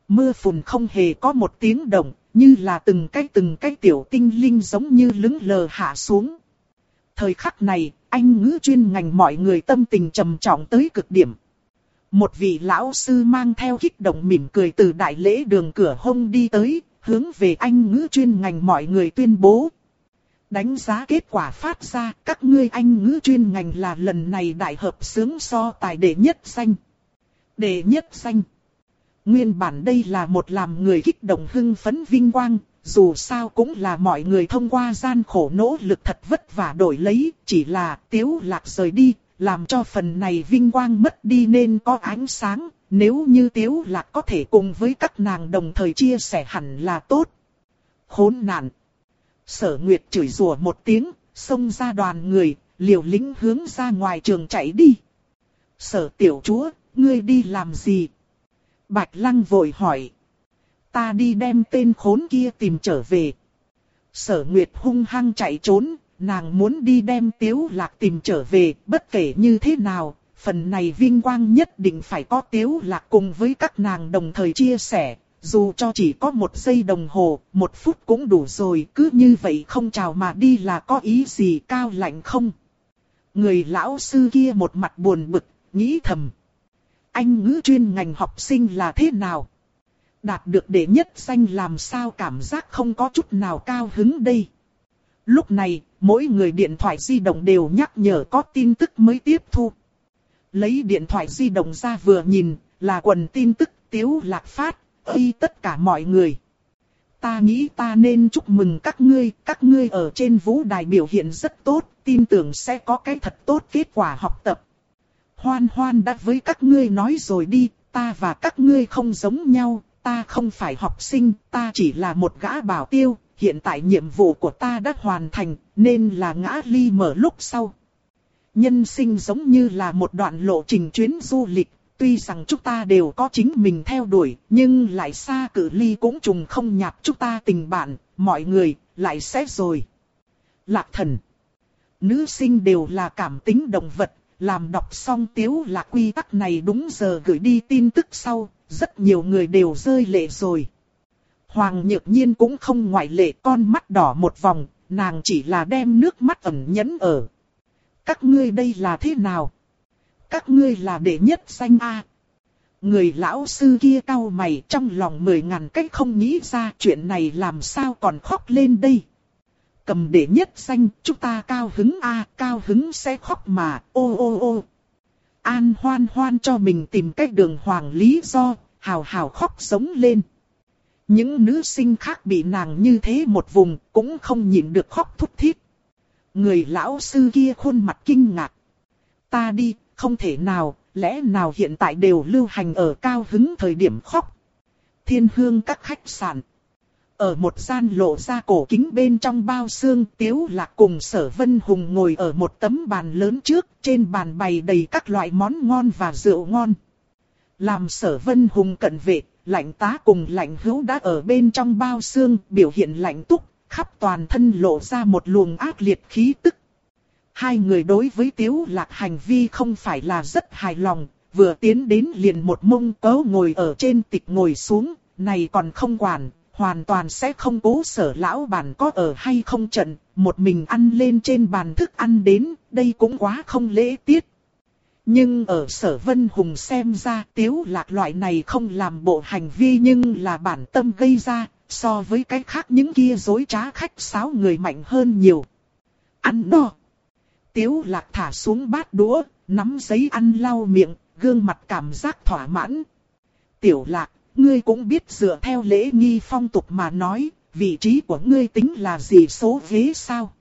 Mưa phùn không hề có một tiếng động, như là từng cái từng cái tiểu tinh linh giống như lững lờ hạ xuống. Thời khắc này, anh ngữ chuyên ngành mọi người tâm tình trầm trọng tới cực điểm. Một vị lão sư mang theo kích động mỉm cười từ đại lễ đường cửa hông đi tới, hướng về anh ngữ chuyên ngành mọi người tuyên bố. Đánh giá kết quả phát ra, các ngươi anh ngữ chuyên ngành là lần này đại hợp sướng so tài đệ nhất danh. Đệ nhất danh. Nguyên bản đây là một làm người kích động hưng phấn vinh quang, dù sao cũng là mọi người thông qua gian khổ nỗ lực thật vất vả đổi lấy, chỉ là tiếu lạc rời đi, làm cho phần này vinh quang mất đi nên có ánh sáng, nếu như tiếu lạc có thể cùng với các nàng đồng thời chia sẻ hẳn là tốt. Khốn nạn! Sở Nguyệt chửi rủa một tiếng, xông ra đoàn người, liều lính hướng ra ngoài trường chạy đi. Sở tiểu chúa, ngươi đi làm gì? Bạch Lăng vội hỏi. Ta đi đem tên khốn kia tìm trở về. Sở Nguyệt hung hăng chạy trốn, nàng muốn đi đem Tiếu Lạc tìm trở về, bất kể như thế nào, phần này vinh quang nhất định phải có Tiếu Lạc cùng với các nàng đồng thời chia sẻ, dù cho chỉ có một giây đồng hồ, một phút cũng đủ rồi, cứ như vậy không chào mà đi là có ý gì cao lạnh không. Người lão sư kia một mặt buồn bực, nghĩ thầm. Anh ngữ chuyên ngành học sinh là thế nào? Đạt được đệ nhất danh làm sao cảm giác không có chút nào cao hứng đây. Lúc này, mỗi người điện thoại di động đều nhắc nhở có tin tức mới tiếp thu. Lấy điện thoại di động ra vừa nhìn, là quần tin tức tiếu lạc phát, khi tất cả mọi người. Ta nghĩ ta nên chúc mừng các ngươi, các ngươi ở trên vũ đài biểu hiện rất tốt, tin tưởng sẽ có cái thật tốt kết quả học tập. Hoan hoan đã với các ngươi nói rồi đi, ta và các ngươi không giống nhau, ta không phải học sinh, ta chỉ là một gã bảo tiêu, hiện tại nhiệm vụ của ta đã hoàn thành, nên là ngã ly mở lúc sau. Nhân sinh giống như là một đoạn lộ trình chuyến du lịch, tuy rằng chúng ta đều có chính mình theo đuổi, nhưng lại xa cự ly cũng trùng không nhạt chúng ta tình bạn, mọi người, lại sẽ rồi. Lạc thần Nữ sinh đều là cảm tính động vật, làm đọc xong tiếu là quy tắc này đúng giờ gửi đi tin tức sau, rất nhiều người đều rơi lệ rồi. Hoàng nhược nhiên cũng không ngoại lệ con mắt đỏ một vòng, nàng chỉ là đem nước mắt ẩn nhẫn ở. Các ngươi đây là thế nào? Các ngươi là đệ nhất danh A. Người lão sư kia cau mày trong lòng mười ngàn cách không nghĩ ra chuyện này làm sao còn khóc lên đây. Cầm đệ nhất danh, chúng ta cao hứng A, cao hứng sẽ khóc mà, ô ô ô. An hoan hoan cho mình tìm cách đường hoàng lý do, hào hào khóc sống lên. Những nữ sinh khác bị nàng như thế một vùng cũng không nhịn được khóc thút thít. Người lão sư kia khuôn mặt kinh ngạc. Ta đi, không thể nào, lẽ nào hiện tại đều lưu hành ở cao hứng thời điểm khóc. Thiên hương các khách sạn. Ở một gian lộ ra cổ kính bên trong bao xương tiếu lạc cùng sở vân hùng ngồi ở một tấm bàn lớn trước, trên bàn bày đầy các loại món ngon và rượu ngon. Làm sở vân hùng cận vệ, lạnh tá cùng lạnh hữu đã ở bên trong bao xương, biểu hiện lạnh túc, khắp toàn thân lộ ra một luồng ác liệt khí tức. Hai người đối với tiếu lạc hành vi không phải là rất hài lòng, vừa tiến đến liền một mông cớ ngồi ở trên tịch ngồi xuống, này còn không quản, hoàn toàn sẽ không cố sở lão bản có ở hay không trận, một mình ăn lên trên bàn thức ăn đến, đây cũng quá không lễ tiết. Nhưng ở sở vân hùng xem ra tiếu lạc loại này không làm bộ hành vi nhưng là bản tâm gây ra, so với cái khác những kia dối trá khách sáo người mạnh hơn nhiều. Ăn no. Tiếu lạc thả xuống bát đũa, nắm giấy ăn lau miệng, gương mặt cảm giác thỏa mãn. Tiểu lạc, ngươi cũng biết dựa theo lễ nghi phong tục mà nói, vị trí của ngươi tính là gì số ghế sao?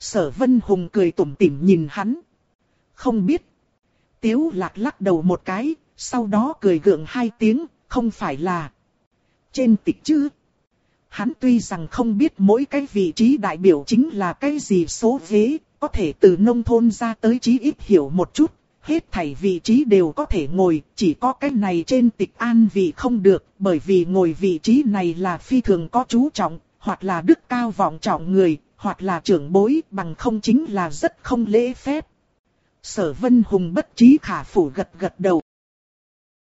Sở Vân Hùng cười tủm tỉm nhìn hắn. Không biết. Tiếu lạc lắc đầu một cái, sau đó cười gượng hai tiếng, không phải là trên tịch chứ. Hắn tuy rằng không biết mỗi cái vị trí đại biểu chính là cái gì số ghế, có thể từ nông thôn ra tới chí ít hiểu một chút, hết thảy vị trí đều có thể ngồi, chỉ có cái này trên tịch an vị không được, bởi vì ngồi vị trí này là phi thường có chú trọng, hoặc là đức cao vọng trọng người, hoặc là trưởng bối bằng không chính là rất không lễ phép. Sở Vân Hùng bất trí khả phủ gật gật đầu.